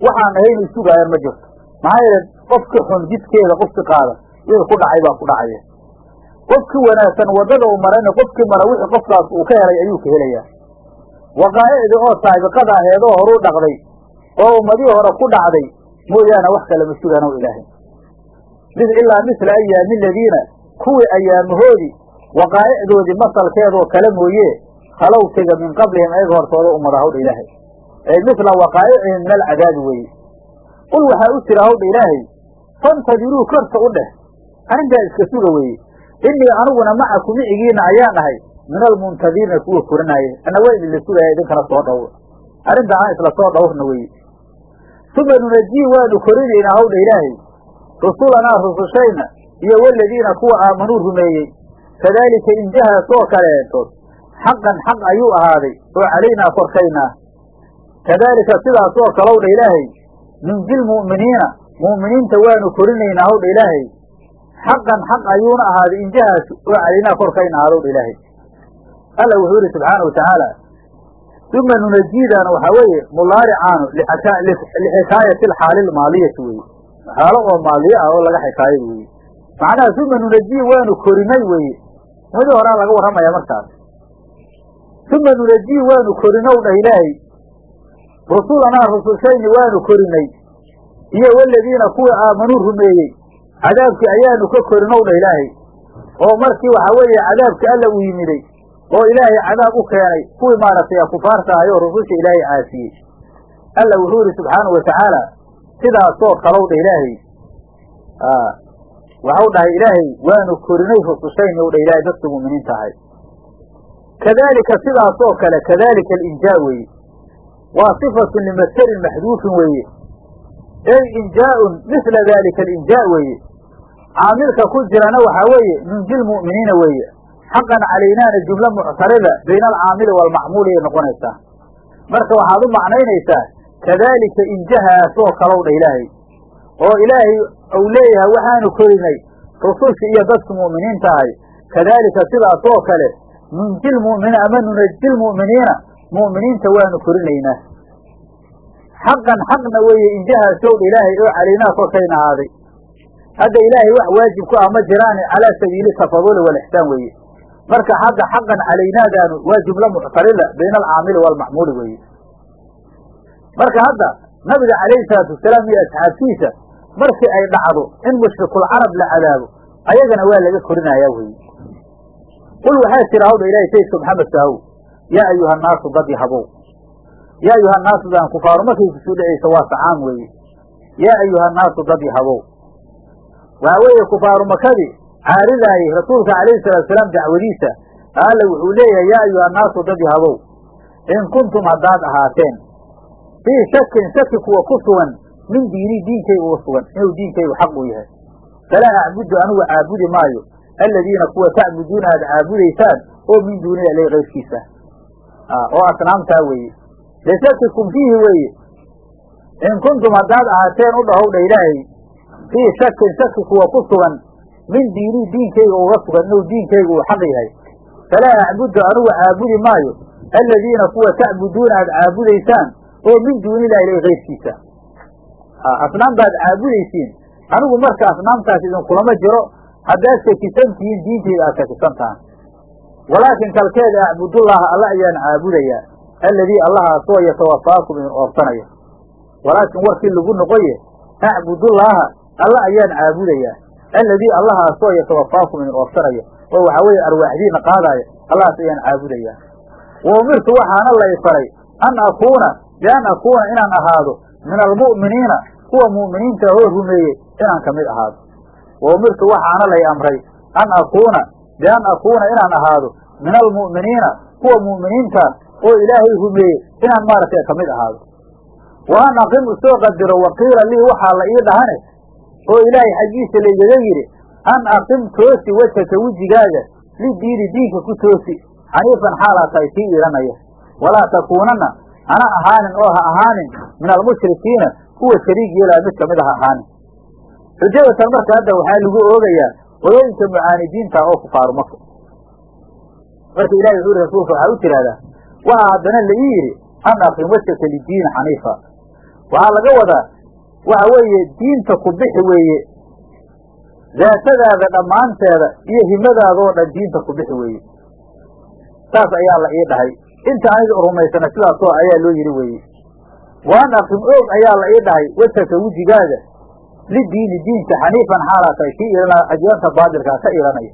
waxaan ahayn ay sugaayaan ma jirto. Maxaa yeele qofki xun jidkeeda qofki qaada wixii ku dhacay baa ku dhacaya. Qofkii wanaagsan waddada uu marayna qofkii mara wixii qofkaas uu ka helay ayuu ka helayaa. Waqaa'icdii oo saabiqada aheed oo horuu dhaqday oo ummadihii hore ku dhacday mooyaane wax kale ma sugaan o ilaahay ilaa misla ayaami aladiina kuwii ayaamahoodii waqaa'icdoodii masalkeedoo kale mooye khalow tega min qablihim ayaga hortooda ummada hawdha ilaahay. Ay misla waqaa'icihim min alcadaabi weeye. Qul waxaa u jira hawdha ilaahay fantadiruu korta u dheh arrintaa iska suga weeye. Innii aniguna macaku micigiina ayaan ahay min almuntadiriina kuwa koranaaye ana waa idinla sugaya idinkana soo dhowr. Arrintaa aan isla soo dhowrna weeye. Uma nunajii waanu korinaynaa hawdha ilaahay rusulanaa rusushayna iyo waladiina kuwa aamanuu rumeeyey kadaalika injahaas oo kaleetood xaqan xaq ayuu ahaaday oo calaynaa korkaynaa kadaalika sidaas oo kalowdha ilaahay nunji lmu'miniina mu'miniinta waanu korinaynaa hawdha ilaahay xaqan xaq ayuuna ahaaday injahaas oo calaynaa korkayna ahaadowdha ilaahay alla wuxuu yihi subxaana wa tacaala uma nunajiidaana waxaa weeye mulaaricaanu lixikaayati alxaali lmaaliyati weye xaalo oo maaliyo ah oo laga xikaayada weye macnaha uma nunajii waanu korinay weye madi horaa laga warramaya markaas. Uma nunajii waanu korinow dhah ilaahay. Rusulanaa rusushayni waanu korinay. Iyo waladiina kuwa aamanuu rumeeyey. Cadaabkii ayaanu ka korinow dhah ilaahay. Oo markii waxaa weeye cadaabka alla uu yimiday oo ilaahay cadaab u keenay kuwii maaragtay kufaarta ahay oo rususha ilaahay caasiyey. Alla wuxuu yihi subxaanahu wa tacaala sidaasoo kalow dha ilaahay waxau dhahay ilaahay waanu korinay rusushayni u dha ilaahay dadka mu'miniinta ahay kadaalika sidaasoo kale kadaalika alinjaa weeye. Waa sifatun limasdarin maxduufin weeye. Ey injaaun misla daalika alinjaa weeye. Caamilka ku jirana waxaa weeye nunji lmu'miniina weeye. Xaqan calaynaana jumlo muctarida bayna alcaamili waalmacmuuli ay noqonaysaa. Marka waxaad u macnaynaysaa kadaalika injahaasoo kalow dha ilaahay. oo ilaahay uu leeyahay waxaanu korinay rusulsha iyo dadka mu'miniinta ahay kadaalika sidaasoo kale nunji lmu'miniina ama nunaji lmu'miniina mu'miniinta waanu korinaynaa. xaqan xaqna weeye injahaasow dha ilaahay oo calaynaa korkayna ahaaday. hadda ilaahay wax waajib ku ah ma jiraane calaa sabiili tafaduli walixsaan weeye. marka hadda xaqan calaynaadaanu waa jumlo muctarida bayna alcaamili waalmacmuuli weeye marka hadda nabiga calayhi salaatu wasalaam iyo asxaabtiisa markii ay dhacdo in mushrikulcarab la cadaabo ayagana waa laga korinayaa weye qul waxaa jira hawdha ilahay sayidka maxamed saahow yaa ayuha annaasu dad yahabow yaa ayuha annaasu daan kufaaru markay ku soo dhacaysa waa sacaam weeye yaa ayuha annaasu dad yahabow waxaa weeye kufaaru makadii caaridaayey rasuulka calayhi salatu salaam dacwadiisa alla wuxuu leeyahay yaa ayuha annaasu dad yahabow in kuntum haddaad ahaateen fii shakin shaki kuwa ku sugan min diini diinkayga uga sugan inuu diinkaygu xaq uu yahay falaa acbudu anigu caabudi maayo aladiina kuwa tacbuduuna aad caabudaysaan oo min duuniya ilay kayrkiisa oo asnaamtaa weeye. Lishakikum fiihi weeye. In kuntum haddaad ahaateen u dhahowdha ilaahay fii shakin shaki kuwa ku sugan min diini diinkayga uga sugan inuu diinkaygu uu xaq yahay. Falaa acbudu anigu caabudi maayo aladiina kuwa tacbuduuna aad caabudaysaan oo min duunilah ilay kayrkiisa asnaam baad caabudaysiin. Anigu marka asnaamtaas idinkulama jiro haddaad shakisan tihiin diintayda aad shakisan tahan walaakin kalkeeda acbudullaha alla ayaan caabudayaa. Alladii allahaasoo yatawafaakum idin oobsanaya walaakin warkii lagu noqoye acbudullaaha alla ayaan caabudayaa. Alladii allahaasoo yatawafaakum idin oofsanaya oo waxaa weeye arwaaxdiina qaadaaya allahaas ayaan caabudayaa. Wa umirtu waxaana lay faray an akuuna bian akuuna inaan ahaado min almu'miniina kuwa mu'miniinta oo rumeeyey inaan ka mid ahaado wa umirtu waxaana lay amray an akuuna bian akuuna inaan ahaado min almu'miniina kuwa mu'miniinta oo ilaahay rumeeyey inaan maaragtay ka mid ahaado wa an aqim u soo qadiro waqiila lii waxaa la ii dhahane oo ilaahay xaggiisa laygaga yidhi an aqim toosi wejhaka wejigaaga lidiini diinka ku toosi xaniifan xaalaa tahay kii iilanaya walaa takuunanna hana ahaanin oo ha ahaanin min almushrikiina kuwa shariig yeelaya mid ka mid ha ahaanin. Xujadatan marka hadda waxaa lagu oogayaa qolooyinka mucaanidiinta oo kufaaru maka marka ilahi wuxuu yihi rasuulka waxaa u tidhahdaa waxaa haddana la ii yidhi an aqim wejhaka lidiini xaniifa. Waxaa laga wadaa waxa weeye diinta ku bixi weeye daatadaada dhammaanteeda iyo himadaada oo dhan diinta ku bixi weeye. Saas ayaa la ii dhahay inta aniga rumaysana sidaasoo ayaa loo yidhi weeye. Waan aqim oog ayaa la ii dhahay wejhaka wejigaaga lidiini diinka xaniifan xaalaa tahay kii iilanaya ajyaanta baadilkaa ka iilanaya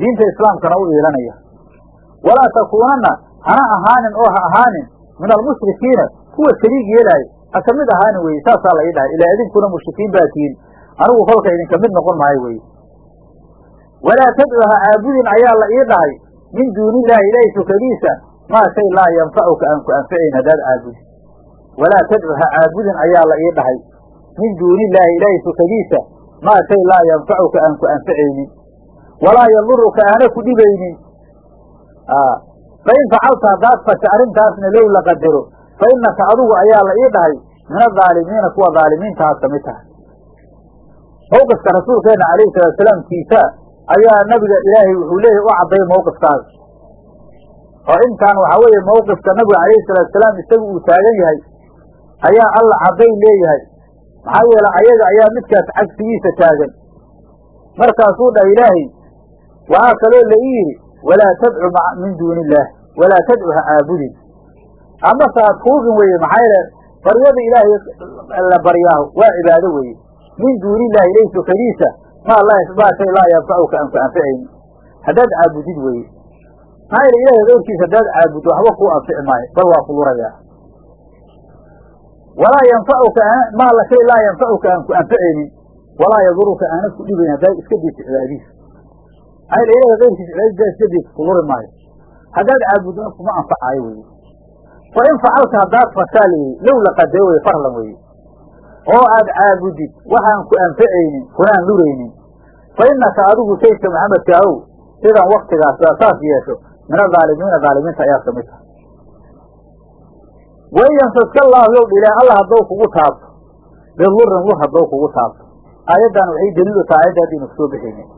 diinta islaamkana u iilanaya walaa takuunanna hana ahaanin oo ha ahaanin. Min almushrikiina kuwa shariig yeelaayo ha ka mid ahaanin weye saasaa la ii dhahay. Ilaa idinkuna mushrikiin baa tihiin. Anigu kolka idinka mid noqon maayo weye walaa tadcu ha caabudin ayaa la ii dhahay. Min duunillaahi ilaahay sukadiisa maa shay laa yanfacuka aan ku anfacayn haddaad caabudin walaa tadcu ha caabudin ayaa la ii dhahay. Min duunillaahi ilaahay sukadiisa maa shay laa yanfacuka aan ku anfacaynin. Walaa yaduruka aana ku dhibaynin. Fain facalta haddaad fasha arrintaasna low la qadaro fa innaka adugu ayaa la ii dhahay. Min adaalimiina kuwa dhaalimiintahaad ka mid tahay. Mawqifka rasuulkeena calayhi salaatusalaam kiisa ayaa nabiga ilaahay wuxuu leeyahy u cadday mawqifkaas oo intaan waxaa weeye mawqifka nabiga calayhi salaatusalaam isagu uu taagan yahay ayaa alla cadday leeyahay. Maxaa yeele ayaga ayaa midkaas cagsigiisa taagan. Markaasuu dhaha ilaahay waxaa kaloo la ii yidhi walaa tadcu min duuni illaah walaa tadcu ha caabudin. Amase ha tuugin weeye maxaa yeele baryada ilaahay la baryaaho waa cibaado weeye. Min duuni illahi ilayhi sukadiisa maa maa shay laa yanfacuka aan ku anficayni haddaad caabudid weeye maxaa yeele ilahay keyrkiisa haddaad caabuddo waxba kuu anfici maayo bal waa kulurayaa walaa yanfacuka maa la shay laa yanfacuka aan ku anficaynin walaa yaduruka aana ku dhibayn haddaad iska diidto cibaadadiisa maxaa yeele ilahay keyrkiisa cibaadadiisa iska diidto kuluri maayo. Haddaad caabuddo kuma anfacaayo weye fa in facalta haddaad fashaa layidhi low la qadaro weye oo aad caabudid waxaan ku anfacaynin kunaan luraynin fa innaka adigu saydka maxamedka ahow sidan waktigaas aa saas yeesho min adaalimiina dhaalimiinta ayaad ka mid tahay wain yamsaska allaahu yow dhile allah haddou kugu taabto bidurin lur haddou kugu taabto aayaddan waxay daliil u tahay ayadda haddaynu ku soo bixaynin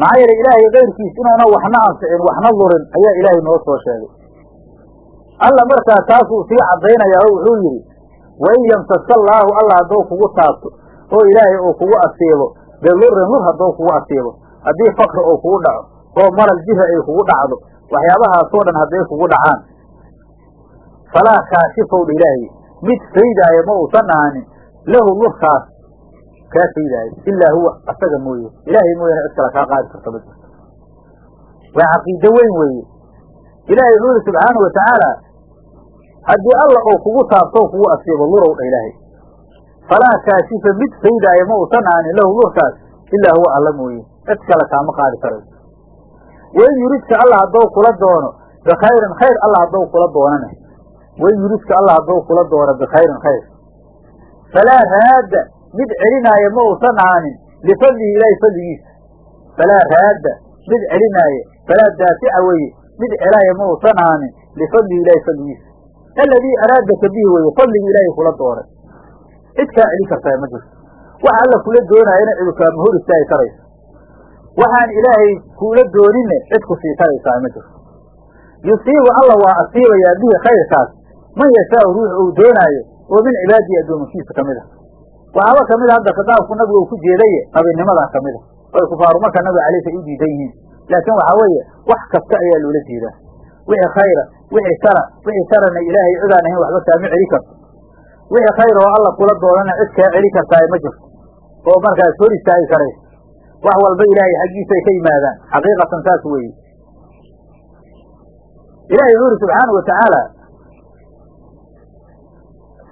maxaa yeele ilaahay kayrkiis inuuna waxna anficin waxna lurin ayaa ilaahay noo soo sheegay alla markaa taasuu sii caddaynaya oo wuxuu yidhi wain yamsaska allaahu alla haddou kugu taabto oo ilaahay uu kugu asiibo bidurin lur haddou kugu asiibo haddii fakri uu kugu dhaco oo maral jira ay kugu dhacdo waxyaabahaasoo dhan hadday kugu dhacaan. Falaa kaashifowdha ilaahay mid faydaayo ma uusan ahaanin lahu lurkaas kaa faydaayo ilaa huwa asaga mooye. Ilaahay mooyane cid kale kaa qaadi karta ma jirto waa caqiido weyn weeye. Ilaahay wuxuu yihi subxaana wa tacaala haddii alla uu kugu taabto kugu asiibo lurow dha ilaahay. Falaa kaashifa mid faydaayo ma uusan ahaanin lahu lurkaas ilaa huwa alla mooye. Cid kale kaama qaadi karayso wain yuridka alla haddou kula doono bikhayrin khayr alla haddou kula doonana. Wain yuridka alla haddou kula doono bikhayrin khayr. Falaa raadda mid celinaayo ma uusan ahaanin lifadlihi ilaahay fadligiisa. Falaa raadda mid celinaayo falaa daafica weeye mid celaayo ma uusan ahaanin lifadlihi ilaahay fadligiisa. Aladii araadaka bihi weeye fadligii ilaahay kula doonay cid kaa celin kartaa ma jirto. Waxa alla kula doonaayana cidu kaama hor istaagi karayso waxaan ilaahay kuula dooninne cid ku sii karaysaa ma jirto. Yusiibu alla waa asiibayaa bihi khayrkaas. Man yashaau ruux uu doonaayo oo min cibaadihi addoomankiisa ka mid a waxaaba ka mid a hadda khitaabku nabiga ku jeedaye nabinimadaa ka mid a oy kufaaru marka nabiga alayh sala u diidan yihiin. Laakiin waxaa weeye wax kasta ayaa loola jeedaa. Wixii khayra wixii shara wixii sharana ilaahay cidaan ahayn waxba kaama celi karto. Wixii khayr oo alla kula doonana cid kaa celi kartaa ma jirto. Oo markaas hor istaagi karaysa wax walba ilaahay xaggiisay ka yimaadaan. Xaqiiqatan saas weeye. Ilahay wuxuu yuri subxaana wa tacaala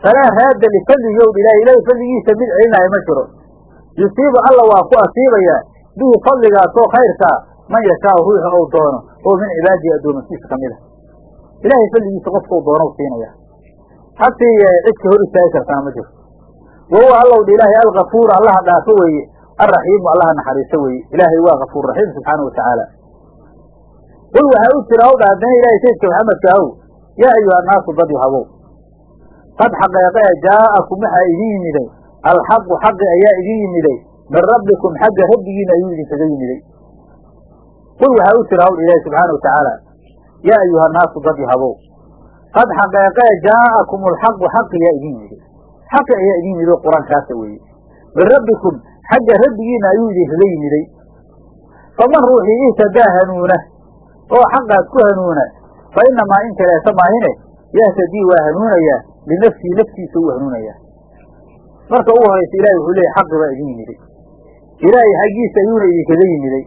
falaa raadda lifadlihi ow ilahay ilahay fadligiisa mid celinaayo ma jiro. Yusiibu alla waa ku asiibayaa bihi fadligaasoo khayrkaa man yashaau ruuxa ou doono oo min cibaadihi addoomankiisa ka mid a ilaahay fadligiisa qofkau doonou siinaya. Hasiiye cidka hor istaagi kartana ma jirto wa huwa allow dha ilaahay alkafuur allaha dhaafo weeye alraxiimu allaha naxariiso weeye ilaahay waa kafuur raxiim subxaana wa tacaala qul waxaa u jira ow dha haddana ilahay saydka maxamedka yaa ayuha annaasu dad yahabow qad xaqeeqee jaa'akum waxaa idin yimiday alxaqu xaqi ayaa idin yimiday min rabbikum xagga rabbigiina ayuu idinkaga yimiday qul waxaa u jira hawdha ilaahi subxaana wa tacaala yaa ayuha annaasu dad yahabow qad xaqeeqee jaa'akum alxaqu xaqi yaa idin yimiday xaqi ayaa idin yimiday qur'aankaasa weeye min rabbikum xagga rabbigiina ayuu idinkaga yimiday. Faman ruuxii ihtadaa hanuuna oo xaqaas ku hanuuna fa inamaa in kaleeta maahine yahtadii waa hanuunayaa linafsihi naftiisa uu hanuunayaa marka ugu horaysa ilahi wuxuu leeyay xaqi baa idin yimiday. Ilaahay xaggiisa ayuuna idinkaga yimiday.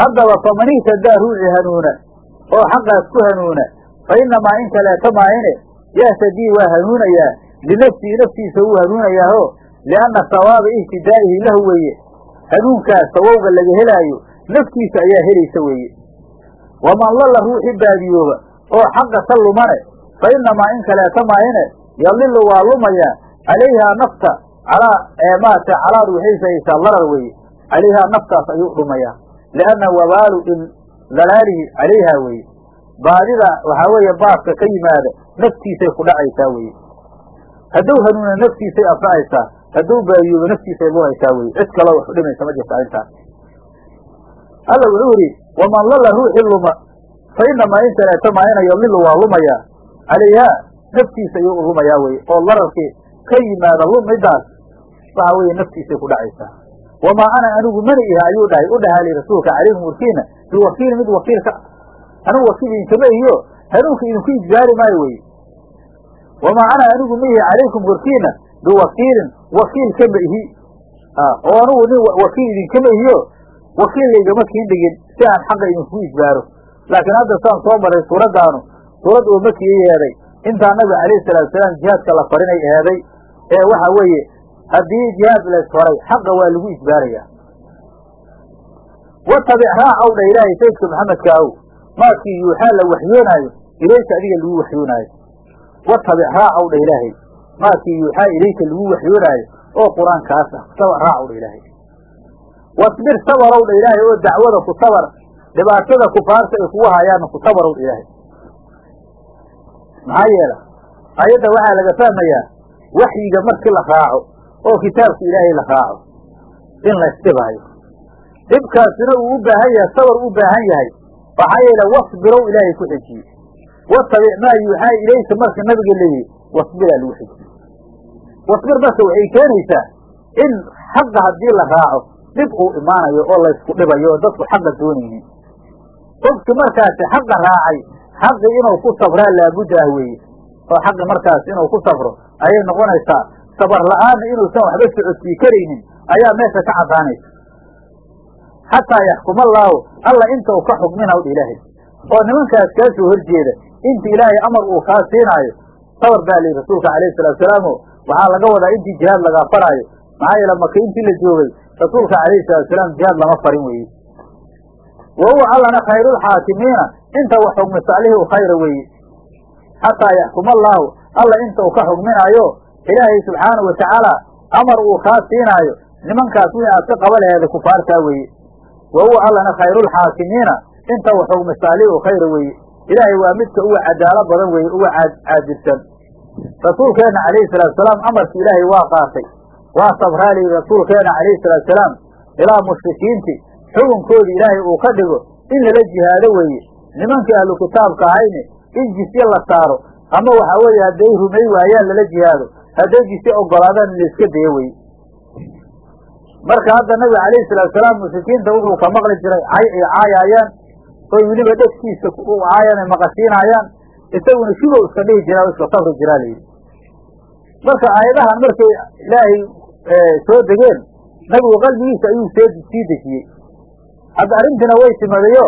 Haddaba faman ihtadaa ruuxii hanuuna oo xaqaas ku hanuuna fa inamaa in kaleeta maahine yahtadii waa hanuunayaa linafsihi naftiisa uu hanuunayaaho lianna sawaaba ihtidaa'ihi lahu weeye hanuunkaas sawowga laga helaayo naftiisa ayaa helaysa weeye waman lalla ruuxii baadiyooba oo xaqa ka lumane fa inamaa in kaleeta maahine yalilu waa lumayaa calayhaa nafta calaa maarata calaa ruuxiisa haysaa larar weeye calayhaa naftaas ayuu dhumayaa lianna wabaalu in dalaalihi calayhaa weeye baadida waxaa weeye baaska ka yimaada naftiisay ku dhacaysaa weeye hadduu hanuuna naftiisay anfacaysaa hadduu baadiyooba naftiisay luhaysaa weye cid kaloo wax udhimaysa ma jirta arrintaas alla wuxuu yidhi waman lalla ruuxii luma fa inamaa in kaleeta maahina yalilu waa lumayaa calayhaa naftiisa ayuu u lumayaa weye oo lararkii ka yimaada lumidaas waxa weeye naftiisay ku dhacaysaa. Wamaa ana anigu mana iha ayuu dhahay u rasuulka calayhim warkiina biwakiil mid wakiilka anigu wakiil idinkama ihiyo hanuunka idinku ijbaari maayo weye wamaa ana anigu ma ihi calaykum warkiina biwakiilin wakiil kama ihi. Oo anigu nin wakiil idinkama ihiyo? Wakiillaygama kiin dhigin si aan xaqa idinku ijbaaro laakiin hadda saan soo maray suuraddaanu suurad oo makiyay eeday intaa nabiga calayhi salaatusalaam jihaadka la farinay eeday ee waxa weeye haddii jihaad laysfaray xaqa waa lagu ijbaarayaa watabic raac ow dha ilaahay saydka maxamedka ow maadkii yuuxaa la waxyoonaayo ilayka adiga lagu waxyoonaayo watabic raac ow dha ilaahay maadkii yuuxaa ilayka lagu waxyoonaayo oo qur'aankaas ah tabic raac ow dha ilaahay. Wasbir sabarow dha ilaahay oo dacwada ku sabar dhibaatada kufaarta ay kugu hayaanna ku sabarow dha ilaahay. Maxaa yeela ayadda waxaa laga fahmayaa waxyiga markii la raaco oo kitaabka ilaahay la raaco in la ysdhibaayo dhibkaasina uu u baahan yahay sabar u baahan yahay. Maxaa yeele wasbirow ilaahay ku xejiye watabic maa yuuxaa ilayka marka nabiga leeyihi wasbiraa lagu xejiye wasbir marka waxay keenaysaa in xaqa haddii la raaco dhib uu imaanayo oo laysku dhibayo oo dadku xaqa doonaynin qofki markaasi xaqa raacay xaqi inuu ku sabraa laabudda ah weeye. Oo xaqi markaas inuu ku safro ayay noqonaysaa sabar la'aanna inuusan waxba socodsii karaynin ayaa meesha ka caddaanaysa. Xataa yaxkuma allaahu alla inta uu ka xukminaw dha ilaahay. Oo nimankaas kaa soo horjeeda inta ilaahay amar uu kaa siinaayo sabar baa lihi rasuulka calayhi salaatusalaamo waxaa laga wadaa intii jihaad lagaa faraayo maxaa yeele maka intii la joogay? Rasuulka calayhi salaatusalaam jihaad lama farin weeye. Wa huwa allana khayrulxaakimiina inta wax xugmisa allihii u khayra weeye. Xataa yaxkuma allaahu alla inta uu ka xugminaayo ilaahay subxaanau watacaala amar uu kaa siinaayo nimankaas wixii aad ka qaba laheeda kufaartaa weeye. Wa huwa allana khayrulxaakimiina inta wax xugmisa allihii u khayra weeye. Ilaahay waa midka uga cadaalo badan weeye uga caadilsan rasuulkeenna calayhi salaatusalaam amarki ilaahay waa qaatay. Waa sabraali rasuulkeenna calayhi salaatusalaam ilaa mushrikiinti xukunkoodi ilaahay uu ka dhigo in lala jihaado weeye. Nimankii ahlu kitaabka ahayne in jisye la saaro. Ama waxa weeye hadday rumay waayaan lala jihaado. Hadday jisye ogolaadaan in laiska dayo weye marka hadda nabiga calayhi salaatusalaam mushrikiinta wuxuu ka maqli jiray cay ay caayaayaan oy weliba dhegtiisa u caayaan ay maqashiinaayaan isaguna shibow iska dhihi jiraa iska safri jiraa layidhi marka aayadahan markay ilaahay soo degeen nabigu qalbigiisa ayuu soo sii dejiyey. Hadda arrintiina way timadayo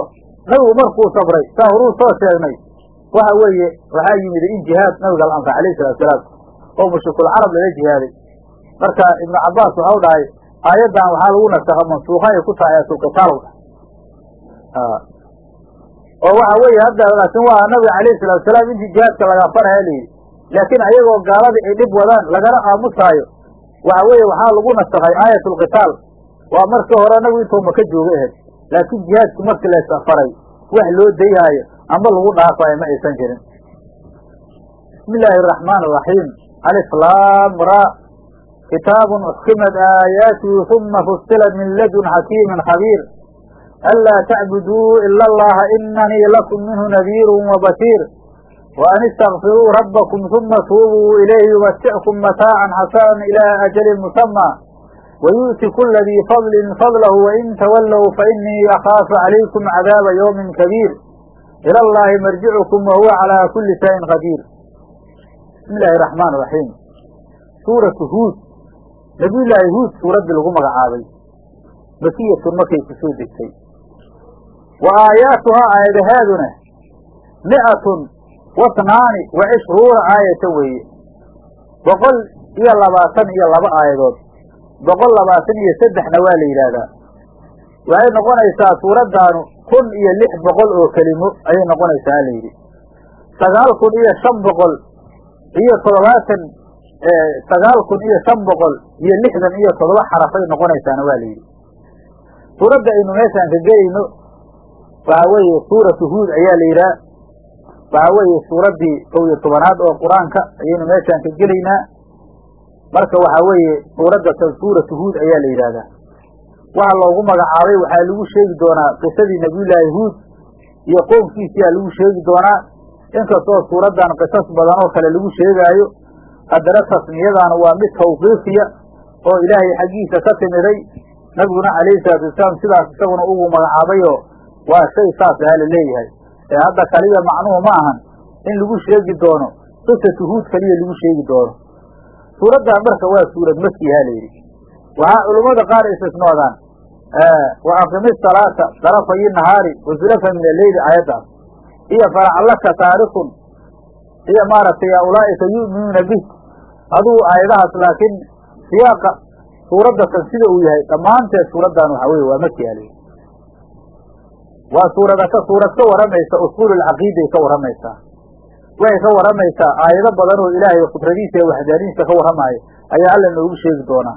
nabigu markuu sabray saa horuu soo sheegnay. Waxa weeye waxaa yimid in jihaad nabiga la amray alayhi salatu salaam oo mushrikul carab lala jihaaday. Marka ibnu cabaas waxau dhahay aayaddan waxaa lagu nasakha mansuuka ay ku tahay aayatulqitaal oo waxa weeye hadda laakiin waa nabiga alayhi salatu salaam intii jihaadka laga faraya layidhi laakiin ayagoo gaaladii ay dhib wadaan lagana aamusaayo waxa weeye waxaa lagu nasakhay aayatulqitaal waa markii hore nabigu intuu maka jooga ahayd laakiin jihaadku markii laysafaray wax loo dayhaayo ama lagu dhaafayo ma aysan jirin. Bismi illaahi araxmaan araxiim alif laam ra. Kitaabun uxkimat aayaatuhu uma fusilat min ladun xakiimin khabiir anlaa tacbuduu ila allaha inanii lakum minhu nadiiru wabashiir waan istakfiruu rabbakum uma tuubuu ilayhi yumatikum mataacan xasanan ilaa ajalin musamaa wayu'ti kula dii fadlin fadlahu wain tawallow fainii akhaafu calaykum cadaaba yowmin kabiir ila allaahi marjicukum wahuwa calaa kulli shayin qadiir bismi illaahi raxmaan raxiim suuratu huud nabiyullaahi huud suuraddii lagu magacaabay makiyatun markay ku degtay wa aayaatuhaa aayadahaaduna miatun wasnaani wa cishruuna aayata weeye boqol iyo labaatan iyo laba aayadood boqol labaatan iyo saddexna waa la yidhaahdaa waxay noqonaysaa suuraddaanu kun iyo lix boqol oo kelimo ayay noqonaysaa la yidhi sagaal kun iyo shan boqol iyo toddobaatan sagaal kun iyo shan boqol iyo lixdan iyo toddoba xarafay noqonaysaana waa la yidhi suuradda aynu meeshaan ka gelayno waxaa weeye suuratu huud ayaa la yidhaha waxaa weeye suuraddii kow iyo tobanaad oo qur'aanka ayaynu meeshaan ka gelaynaa. Marka waxaa weeye suuradda suuratu huud ayaa la yidhaahdaa. Waxa loogu magacaabay waxaa lagu sheegi doonaa qisadii nabiyullaahi huud iyo qoomkiisiyaa lagu sheegi doonaa. Inkastoo suuraddan qisas badan oo kale lagu sheegaayo haddana tasmiyadaanu waa mid tawqiifiya oo ilaahay xaggiisa ka timiday. Nabiguna calayhi salaatu wasalaam sidaas isaguna ugu magacaabayoo waa shay saas ahaa la leeyahay. Ee hadda kaliya macnuhu ma ahan in lagu sheegi doono qisatu huud kaliya lagu sheegi doono. Suuraddan marka waa suurad makiha layidhi waxaa culummada qaar istisnoodaan wa aqimi salaata darafayi nahaari wa zulafa min alleyli aayaddaas. Iyo faracallaka taarikun iyo maaragtay yaa ulaa'ika yu'minuuna bih. Adugu aayadahaas laakiin siyaaqa suuradda kan sida uu yahay dhammaanteed suuraddan waxaa weye waa makiha layidhi waa suurada ka suurad ka waramaysa usuululcaqiiday ka waramaysaa waxay ka waramaysaa aayado badan oo ilaahay qudradiisa iyo waxdaanidiisa ka warramaayo ayaa alla noogu sheegi doonaa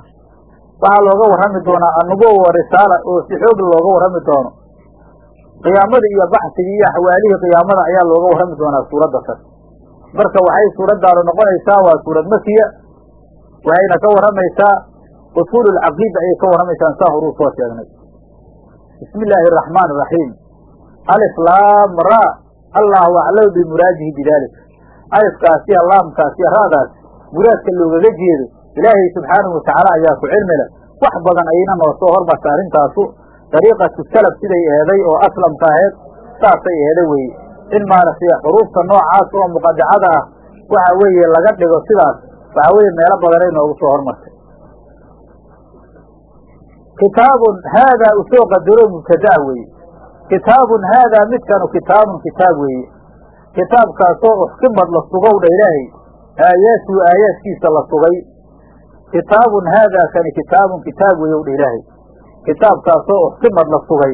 waxaa looga warrami doonaa annubuwa wa risaala oo si xoog looga warrami doono. Qiyaamadii iyo baxsigii iyo axwaalihii qiyaamada ayaa looga warrami doonaa suuradda tan marka waxay suuraddaanu noqonaysaa waa suurad makiya waxayna ka warramaysaa usuululcaqiida ayay ka warramaysaan saa horuu soo sheegnay. Bismi illaahi araxmaan araxiim alif laam ra. Allahu aclam bimuraadihi bidaalika alifkaas iyo laamkaas iyo ra'daas muraadka loogaga jeedo ilaahay subxaanahu watacaala ayaa ku cilmi leh wax badan ayayna noo soo hormarta arrintaasu dariiqatu salaf siday eeday oo aslamka aheyd saasay eeda weeye in maaragtay xuruufta noocaas oo muqadacada ah waxa weeye laga dhigo sidaas waxa weeye meelo badanay noogu soo hormartay. Kitaabun haadaa u soo qadaro mubtadaa weeye kitaabun haadaa midkanu kitaabun kitaab weeye. Kitaabkaasoo uxkimad la sugow dha ilaahay aayaatuhu aayaadkiisa la sugay. Kitaabun haadaa kani kitaabun kitaab weeyow dha ilaahay. Kitaabkaasoo uxkimad la sugay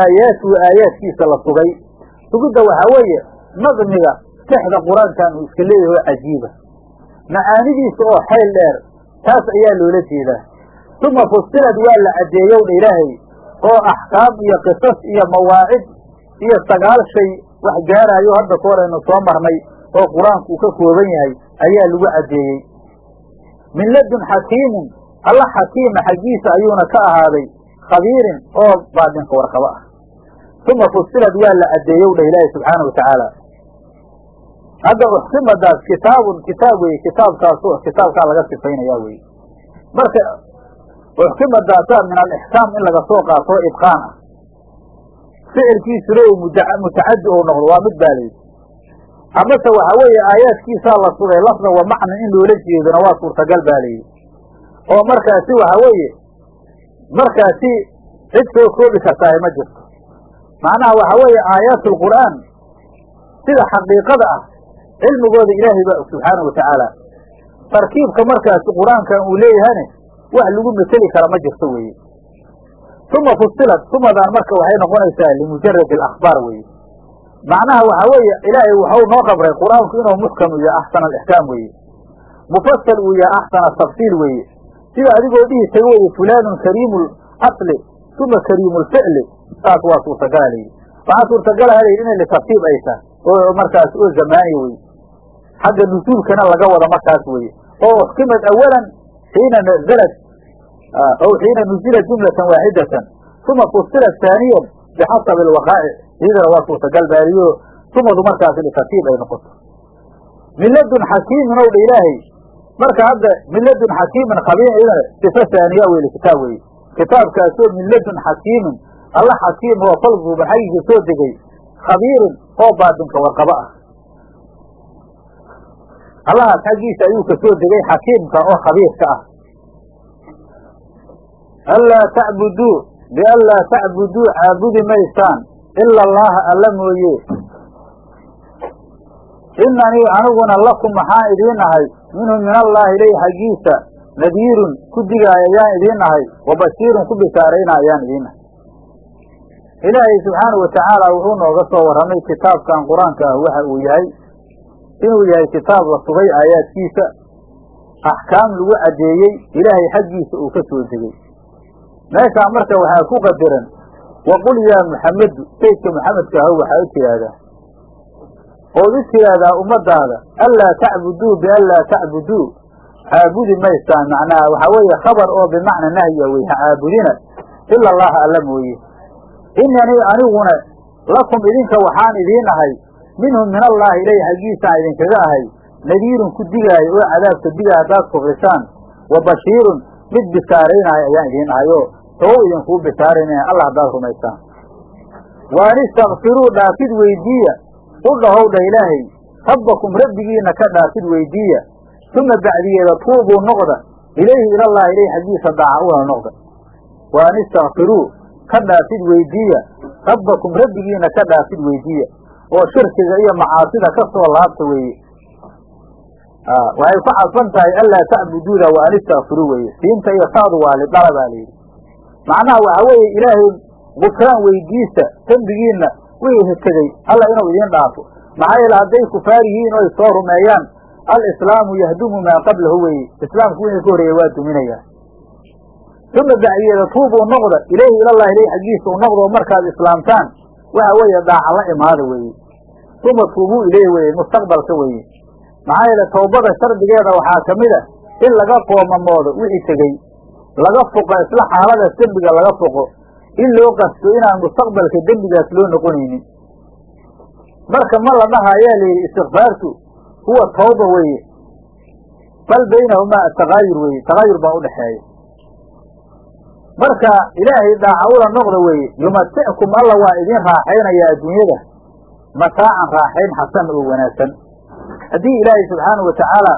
aayaatuhu aayaadkiisa la sugay. Sugidda waxaa weeye nadmiga sexda qur'aankan uu iska leeyahay oo cajiiba. Macaanidiisa oo xayl dheer taas ayaa loola jeedaa. Uma fusilad waa la caddeeyow dha ilaahay oo axkaam iyo qisas iyo mawaacid iyo sagaal shay wax gaaraayo hadda ka hor soo marnay oo qur'aanku uu ka kooban yahay ayaa lagu caddeeyey. Min ladun xakiimin alla xakiima xaggiisa ayuuna ka ahaaday khabiirin oo baadinka warqabo ah. Uma fusilad waa la caddeeyow dha ilaahi subxaana watacaala hadda uxkimadaas kitaabun kitaab weye kitaabkaasu kitaabkaa laga sifaynaya weye marka uxkimadaasaa min alixkaam in laga soo qaato ibqaan ah ficilkiisuna uu mutacadi ou noqdo waa mid baa layidhi amase waxa weeye aayaadkiisaa la sugay lafdan wa macnan in loola jeedona waa suurtagal baa layidhi oo markaasi waxa weeye markaasi cid soo koobi kartaahi ma jirto. Macnaha waxa weeye aayaatulqur'aan sida xaqiiqada ah cilmigooda ilaahay baa og subxaanau watacaala tarkiibka markaasi qur'aankan uu leeyahane wax lagu meteli kara ma jirto weeye. Uma fusilat sumadan marka waxay noqonaysaa limujarad alakhbaar weeye. Macnaha waxa weeye ilaahay waxau noo qabray qur'aanku inuu muxkam u yahay axsan alixkaam weeye. Mufasal uu yahay axsana tafsiil weeye. Sida adigoo dhihi taga weye fulaanun kariimu asli uma kariimu lficli saas waa suurtagala layidhi waxaa suurtagalaha layidhi inay litartiib ay tahay oo markaas oo zamaaniya weye xagga nusuulkana laga wado markaas weye oo uxkimad awalan xiina nazalat aw xiina nuzila jumlatan waaxidatan uma fusilat haaniyan bixasabi alwaqaa'ic iyadana waa suurtagal baaliyo sumadu markaas litartiib ay noqoto miladun xakiimin ow dha ilaahay marka hadda miladun xakiimin khabiir iyadana sifa haaniya weye kitaab weye kitaabkaasoo miladun xakiimin alla xakiim oo falguuba xaggiisa soo degay khabiirin oo baatinka warqabo ah allahaas xaggiisa ayuu ka soo degay xakiimka oo khabiirka ah anlaa tacbuduu bianlaa tacbuduu caabudi maysaan ila allaha alla mooye inanii aniguna lakum maxaan idiin ahay minhu min allaahi ilay xaggiisa nadiirun ku digaaya ayaan idiin ahay wa bashiirun ku bishaaraynaa ayaan idiin ahay ilaahay subxaanau watacaala wuxuu nooga soo warramay kitaabkan qur'aanka ah waxa uu yahay inuu yahay kitaab la sugay aayaadkiisa axkaam lagu caddeeyey ilaahay xaggiisa uu ka soo degay meeshaa marka waxaa ku qadaran waqul yaa muxamedu saydka muxamedka ahow waxaa u tidhaahdaa. Ood u tidhaahdaa ummadaada anlaa tacbuduu bianlaa tacbuduu caabudi maysaan macnaha waxaa weeye khabar oo bimacna nahya wey ha caabudina ila allaha alla mooye. Inanii aniguna lakum idinka waxaan idiin ahay minhum min allaahi ilay xaggiisaan idinkaga ahay nadiirun ku digaayo oo cadaabka digaa haddaad kufrisaan wa bashiirun mid bishaaraynaayo ayaan idiin ahay oo sabow idinkuu bishaaraynaya allah haddaad rumaysaan waan istakfiruu dhaafid weydiiya. U dhahow dhah ilaahay rabbakum rabbigiina ka dhaafid weydiiya. Uma bacdiyeeda tuubuu noqda. Ilayhi ilallahi ilay xaggiisa daaca una noqda. Waan istakfiruu ka dhaafid weydiiya. Rabbakum rabbigiina ka dhaafid weydiiya. Oo shirkiga iyo macaasida ka soo laabta weeye waxay ku cadfan tahay anlaa tacbuduuda wa an istakfiruu weeye. Siinta iyo taadu waa lidhala baa layidhi macnaha waxa weeye ilaahay gufraan weydiista dembigiina wixii tegey alla inuu idiin dhaafo. Maxaa yeele hadday kufaar yihiin oy soo rumeeyaan alislaamu yahdumu maa qablahu weeye. Islaamku wixii ka horreeya waa duminayaa uma bacdiyeeda tuubuu noqda ilayhi ilallahi ilay xaggiisa u noqdo markaad islaamtaan waxa weeye daaca la imaada weeye. Uma tuubuu ilayhi weye mustaqbalka weeye maxaa yeele tawbada shardigeeda waxaa ka mid a in laga qoomamoodo wixii tegey laga foqo isla xaaladaas dembiga laga foqo in loo qasto inaan mustaqbalka dembigaas loo noqonaynin. Marka ma la dhaha ayaa layidhi istikfaartu huwa tawba weeye bal baynahumaa atakaayur weeye takaayur baa udhaxeeya marka ilaahay daaca ula noqda weeye yumatickum alla waa idin raaxaynaya adduunyada mataacan raaxayn xasan oo wanaagsan haddii ilaahay subxaanau watacaala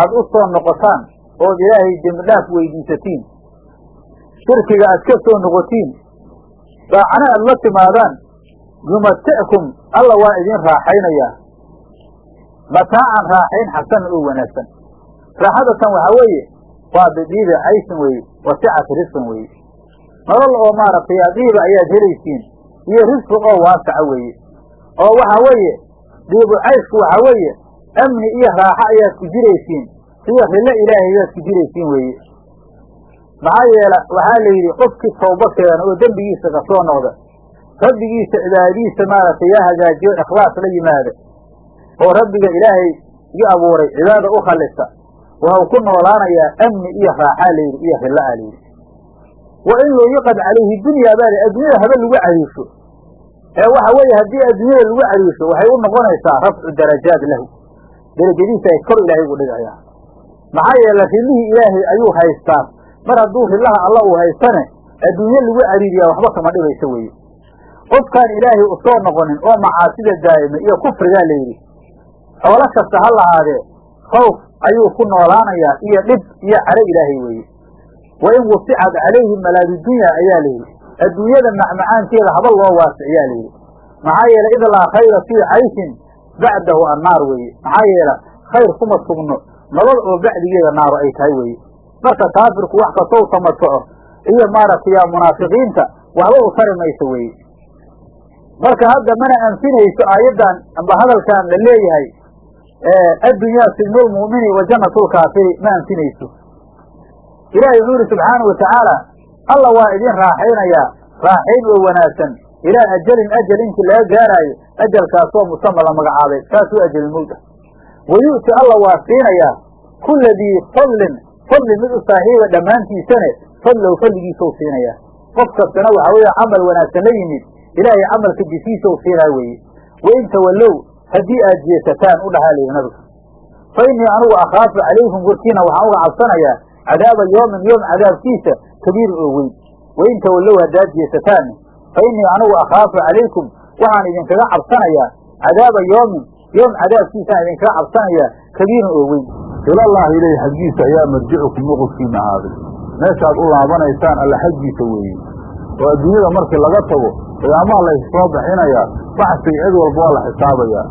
aada u soo noqotaan ood ilaahay dembi dhaaf weydiisatiin shirkiga aad ka soo noqotiin daacana aad la timaadaan yumatickum alla waa idin raaxaynayaa mataacan raaxayn xasan oo wanaagsan. Raaxadatan waxaa weeye waa bidiibi caysin weeye wa sicati risqin weeye. Nolol oo maaragtay adiiba ayaad helaysiin iyo risqi oo waasaca weeye. Oo waxaa weeye diibu caysku waxaa weeye amni iyo raaxo ayaad ku jiraysiin. Iyo rilo ilaahay ayaad ku jiraysiin weeye. Maxaa yeele waxaa la yidhi qofkii tawba keena oo dembigiisa ka soo noqda rabbigiisa cibaadadiisa maaragtay yaa hagaajiyo ikhlaas la yimaada oo rabbiga ilaahay ii abuuray cibaada u khallisa waxau ku noolaanayaa amni iyo raaxaa layidhi iyo rillaa layidhi wa in yuyiqad calayhi dunya baa li adduunyada haba lagu cariisho. Ee waxa weeye haddii adduunyada lagu cariisho waxay u noqonaysaa rafcu darajaat lahu derajadiisa ay kor ilaahay ugu dhigaya maxaa yeele rillihii ilaahay ayuu haystaa. Mar hadduu rillaha alla uu haystane adduunye lagu cariiriyaa waxba kama dhibayso weeye qofkaan ilaahay u soo noqonin oo macaasida daa'ima iyo kufrigaa layidhi xoolo kasta ha lahaadee khawf ayuu ku noolaanayaa iyo dhib iyo caro ilaahay weeye wa in wusicad calayhi malaadudunya ayaa layidhi adduunyada macmacaankeeda haba loo waasiciyaa layidhi maxaa yeelay id laa khayra fii cayshin bacdahu annaar weeye. Maxaa yeele khayr kuma sugno. Nolol oo bacdigeeda naaru ay tahay weeye. Marka kaafirku wax kastow tamatoco iyo maaragtay yaa munaafiqiinta waxba u tari mayso weeye. Marka hadda mana anfinayso aayaddan amba hadalkan la leeyahay addunyaa sijnulmu'mini wa jannatulkaafiri ma anfinayso ilaahay wuxuu yidhi subxaanau watacaala alla waa idin raaxaynayaa raaxayn oo wanaagsan ilaa ajalin ajal intii laga gaaraayo ajalkaasoo musama la magacaabay kaasuu ajalilmowd ah wayu'ti alla waa siinayaa kulla dii fadlin fadli mid u saaxiiba dhammaantiisane fadlow fadligiisau siinayaa. Qof kastana waxaa weeye camal wanaagsan la yimid ilaahay camalka jisiisau siinaa weeye. Wain tawallow haddii aad jeesataan u dhahaa layidhi fa innii anugu akhaafu calaykum warkiina waxaan uga cabsanayaa cadaaba yoomin yoom cadaabkiisa kabiirin oo weyn. Wain tawallow haddaad jeesataan fa innii anugu akhaafu calaykum waxaan idinkaga cabsanayaa cadaaba yoomin yoom cadaabkiisaan idinkaga cabsanayaa kabiirin oo weyn. Ilallaahi ileyh xaggiisa ayaa marjicukum nuqudkiina ahaaday meeshaad u laabanaysaan alla xaggiisa weeye oo adduunyada markii laga tago qiyaamaha la issoo bixinayaa baxsiga cid walba waa la xisaabayaa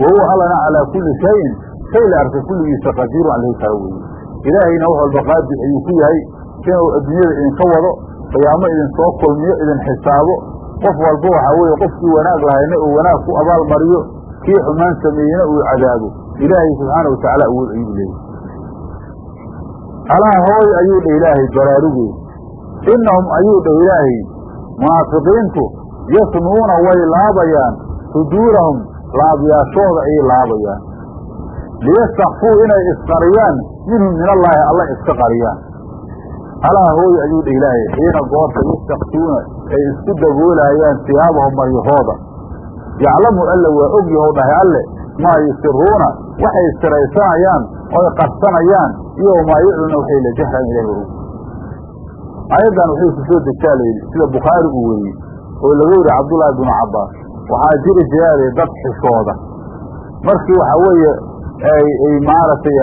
wa huwa allana calaa kulli shayin. Shay la arka kulligiisa qadiirun alhi kara weeye ilaahayna wax walba qaadir ayuu ku yahay inuu adduunyada idinka wado qiyaamo idin soo kulmiyo idin xisaabo. Qof walba waxaa weeye qofkii wanaag lahayna uu wanaag ku abaalmariyo kii xumaan sameeyena uu cadaabo. Ilaahay subxaana watacaala awood ayuu leeyahy alaa hooy ayuu dha ilaahay baraarugeed innahum ayuu dha ilaahay munaafiqiintu yasnuuna way laabayaan suduurahum laabyaashooda ayay laabayaan. Liyastakfuu inay isqariyaan minhum min allaahi alla iska qariyaan alaa hooy ayuu dha ilaahay xiina goorta yastakfuuna ay isku daboolaayaan siyaabahum maryahooda yaclamu alla waa og yahow dhahay alle maa yusiruuna waxay siraysanayaan oy qarsanayaan iyo wamaa yucluna waxay la jahraan ilahi og aayaddan waxay ku soo degtaa layidhi sida bukhaari uu weriyey oo laga weriye cabdullaahi binu cabbaas waxaa jiri jiraale dad xishooda. Markii waxaa weeye ay maaragtay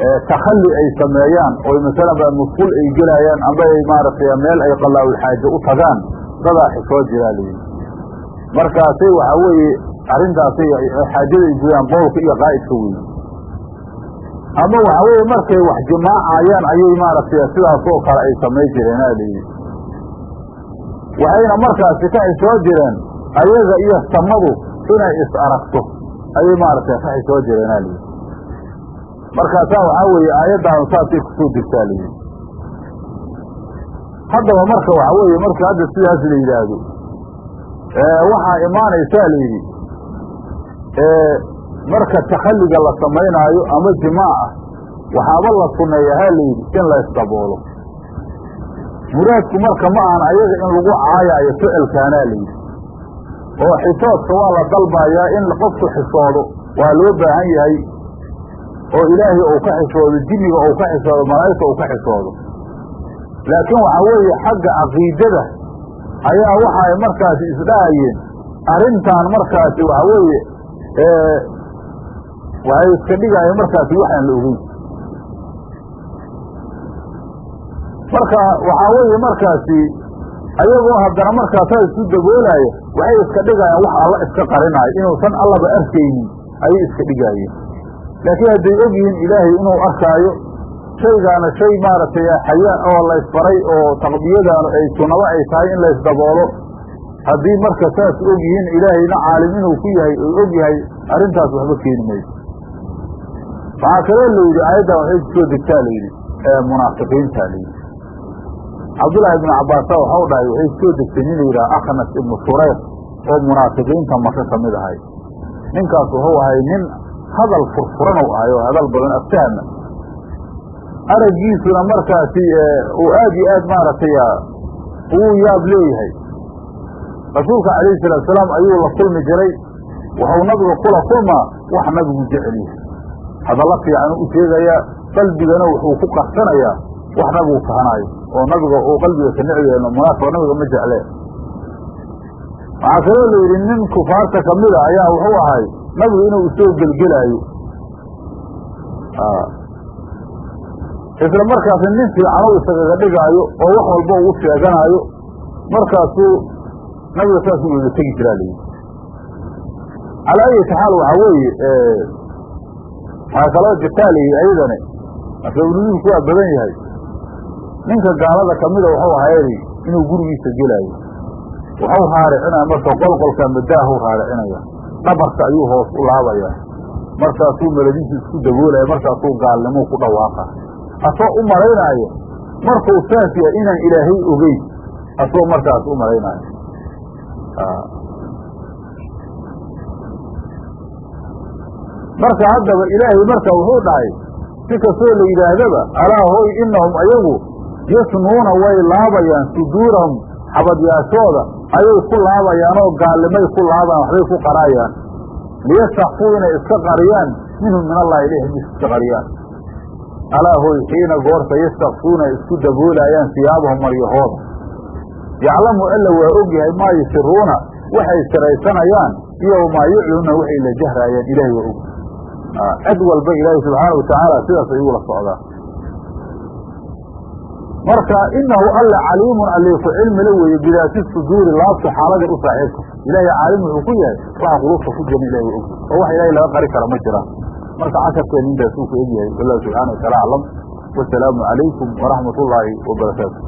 takhalli ay sameeyaan oy masalan musqul ay gelaayaan amba ay maaragtay meel ay qalaawilxaaje u tagaan dadaa xishood jiraa layidhi markaasay waxaa weeye arrintaasay xaajada ay gudaan boolka iyo qaa'idka weeye ama waxaa weeye markay wax jimaacayaan ayay maaragtay sidaasoo kale ay samay jireen aa layidhi waxayna markaasi ka xishoo jireen ayaga iyo samadu inay is aragto ayay maaragtay ka xishoo jireen aa layidhi markaasaa waxaa weeye aayaddaanu saasay ku soo degtaa layidhi haddaba marka waxaa weeye marka hadda sidaas la yidhaahdo waxaa imaanaysaa layidhi marka takhalliga la samaynaayo ama jimaaca waxaaba la sunneeya ha layidhi in la isdaboolo. Muraadku marka ma ahan ayaga in lagu caayaayo ficilkaanaa layidhi oo xishoodka waa la dalbayaa in qofku xishoodo waa loo baahan yahay oo ilaahay uu ka xishoodo jinniga uu ka xishoodo malaa'igta uu ka xishoodo laakiin waxaa weeye xagga caqiidada ayaa waxa ay markaasi isdhahayeen. Arrintan markaasi waxaa weeye waxay iska dhigayeen markaasi waxaan la ogeyn. Marka waxaa weeye markaasi ayagoo haddana markaasaa isu daboolaya waxay iska dhigayaan wax alla iska qarinaayo inuusan allaba arkaynin ayay iska dhigaayeen laakiin hadday og yihiin ilaahay inuu arkaayo shaygaana shay maaragtay xaya oo laysfaray oo taqbiyadaanu ay sunnabo ay tahay in laysdaboolo haddii marka saas og yihiin ilaahayna caalim inuu ku yahay oo og yahay arrintaas waxba keeni mayso. Waxaa kaloo la yidhi aayaddan waxay ku soo degtaa layidhi munaafiqiinta layidhi cabdullaahi ibnu cabbaasa waxau dhahay waxay ku soo degtay nin la yidhaha akhnas ibnu sureyq oo munaafiqiinta maka ka mid ahay. Ninkaas wuxuu ahay nin hadal furfuran u ahay oo hadal badan aftahama araggiisuna markaasi uu aad iyo aad maaragtay uu yaab leeyahay. Rasuulka calayhi salaatu salaam ayuu la kulmi jiray waxau nabiga kula kulmaa wax nabigu jecel yahay hadalla fiican u sheegayaa qalbigana wuxuu ku qarsanayaa wax nabigu kahanaayo oo nabiga uu qalbiga ka necyeeno munaafiqa nabiga ma jeclee. Waxaa kaloo la yidhi nin kufaarta kamida ayaa wuxuu ahay nabigu inuu u soo gelgelaayo. Isla markaasna nin fiican u isagaga dhigaayo oo wax walba uu sheeganaayo markaasuu nabiga saas u wada tegi jiraa layidhi calaa ayati xaal waxaa weeye waxaa kaloo ayadane marka unudiinku waa badan yahay ninka gaalada kamida waxuu ahaayay inuu gurigiisa gelaayo. Waxau raaricinaya marka qolqolka madaahu raaricinaya dhabarka ayuu hoos u laabaya. Markaasuu meladiisa isku daboolaya markaasuu gaalnimuu ku dhawaaqa. Asoo u malaynaayo markuu saas inaan ilaahay ogeyn asoo markaas u malaynaayo. Marka haddaba ilaahay marka wuxuu dhahay si kastoo la yidhaahdaba alaa hoy inahum ayagu yasnuuna way laabayaan suduurahum xabadyaashooda ayay ku laabayaan oo gaallimay ku laabayaan waxbay ku qaraayaan. Liyastakfuu inay iska qariyaan minhum min allahi ilayhi bis iska qariyaan. Alaa hoy xiina goorta yastakfuuna isku daboolaayaan siyaabahum maryahooda yaclamu alla waa ogyahay maa yusiruuna waxay siraysanayaan iyo maa yuclinuuna waxay la jahraayaan ilahay waa og. Cid walba ilaahay subxaana watacaala sidaas ayuu la socdaa marka inahu alla caliimun aliiku cilmila weeye bidaati suduuri laabta xaaladay u saaxiibka ilaahay caalim wuxuu ku yahay waxa qulubta ku jiran ilahay waa oo wax ilahay laga qari kara ma jiraan marka casharkeena intaas uu ku egyahay wallahu subxana wataala aclam wasalaamu calaykum waraxmat ullaahi wabarakaatu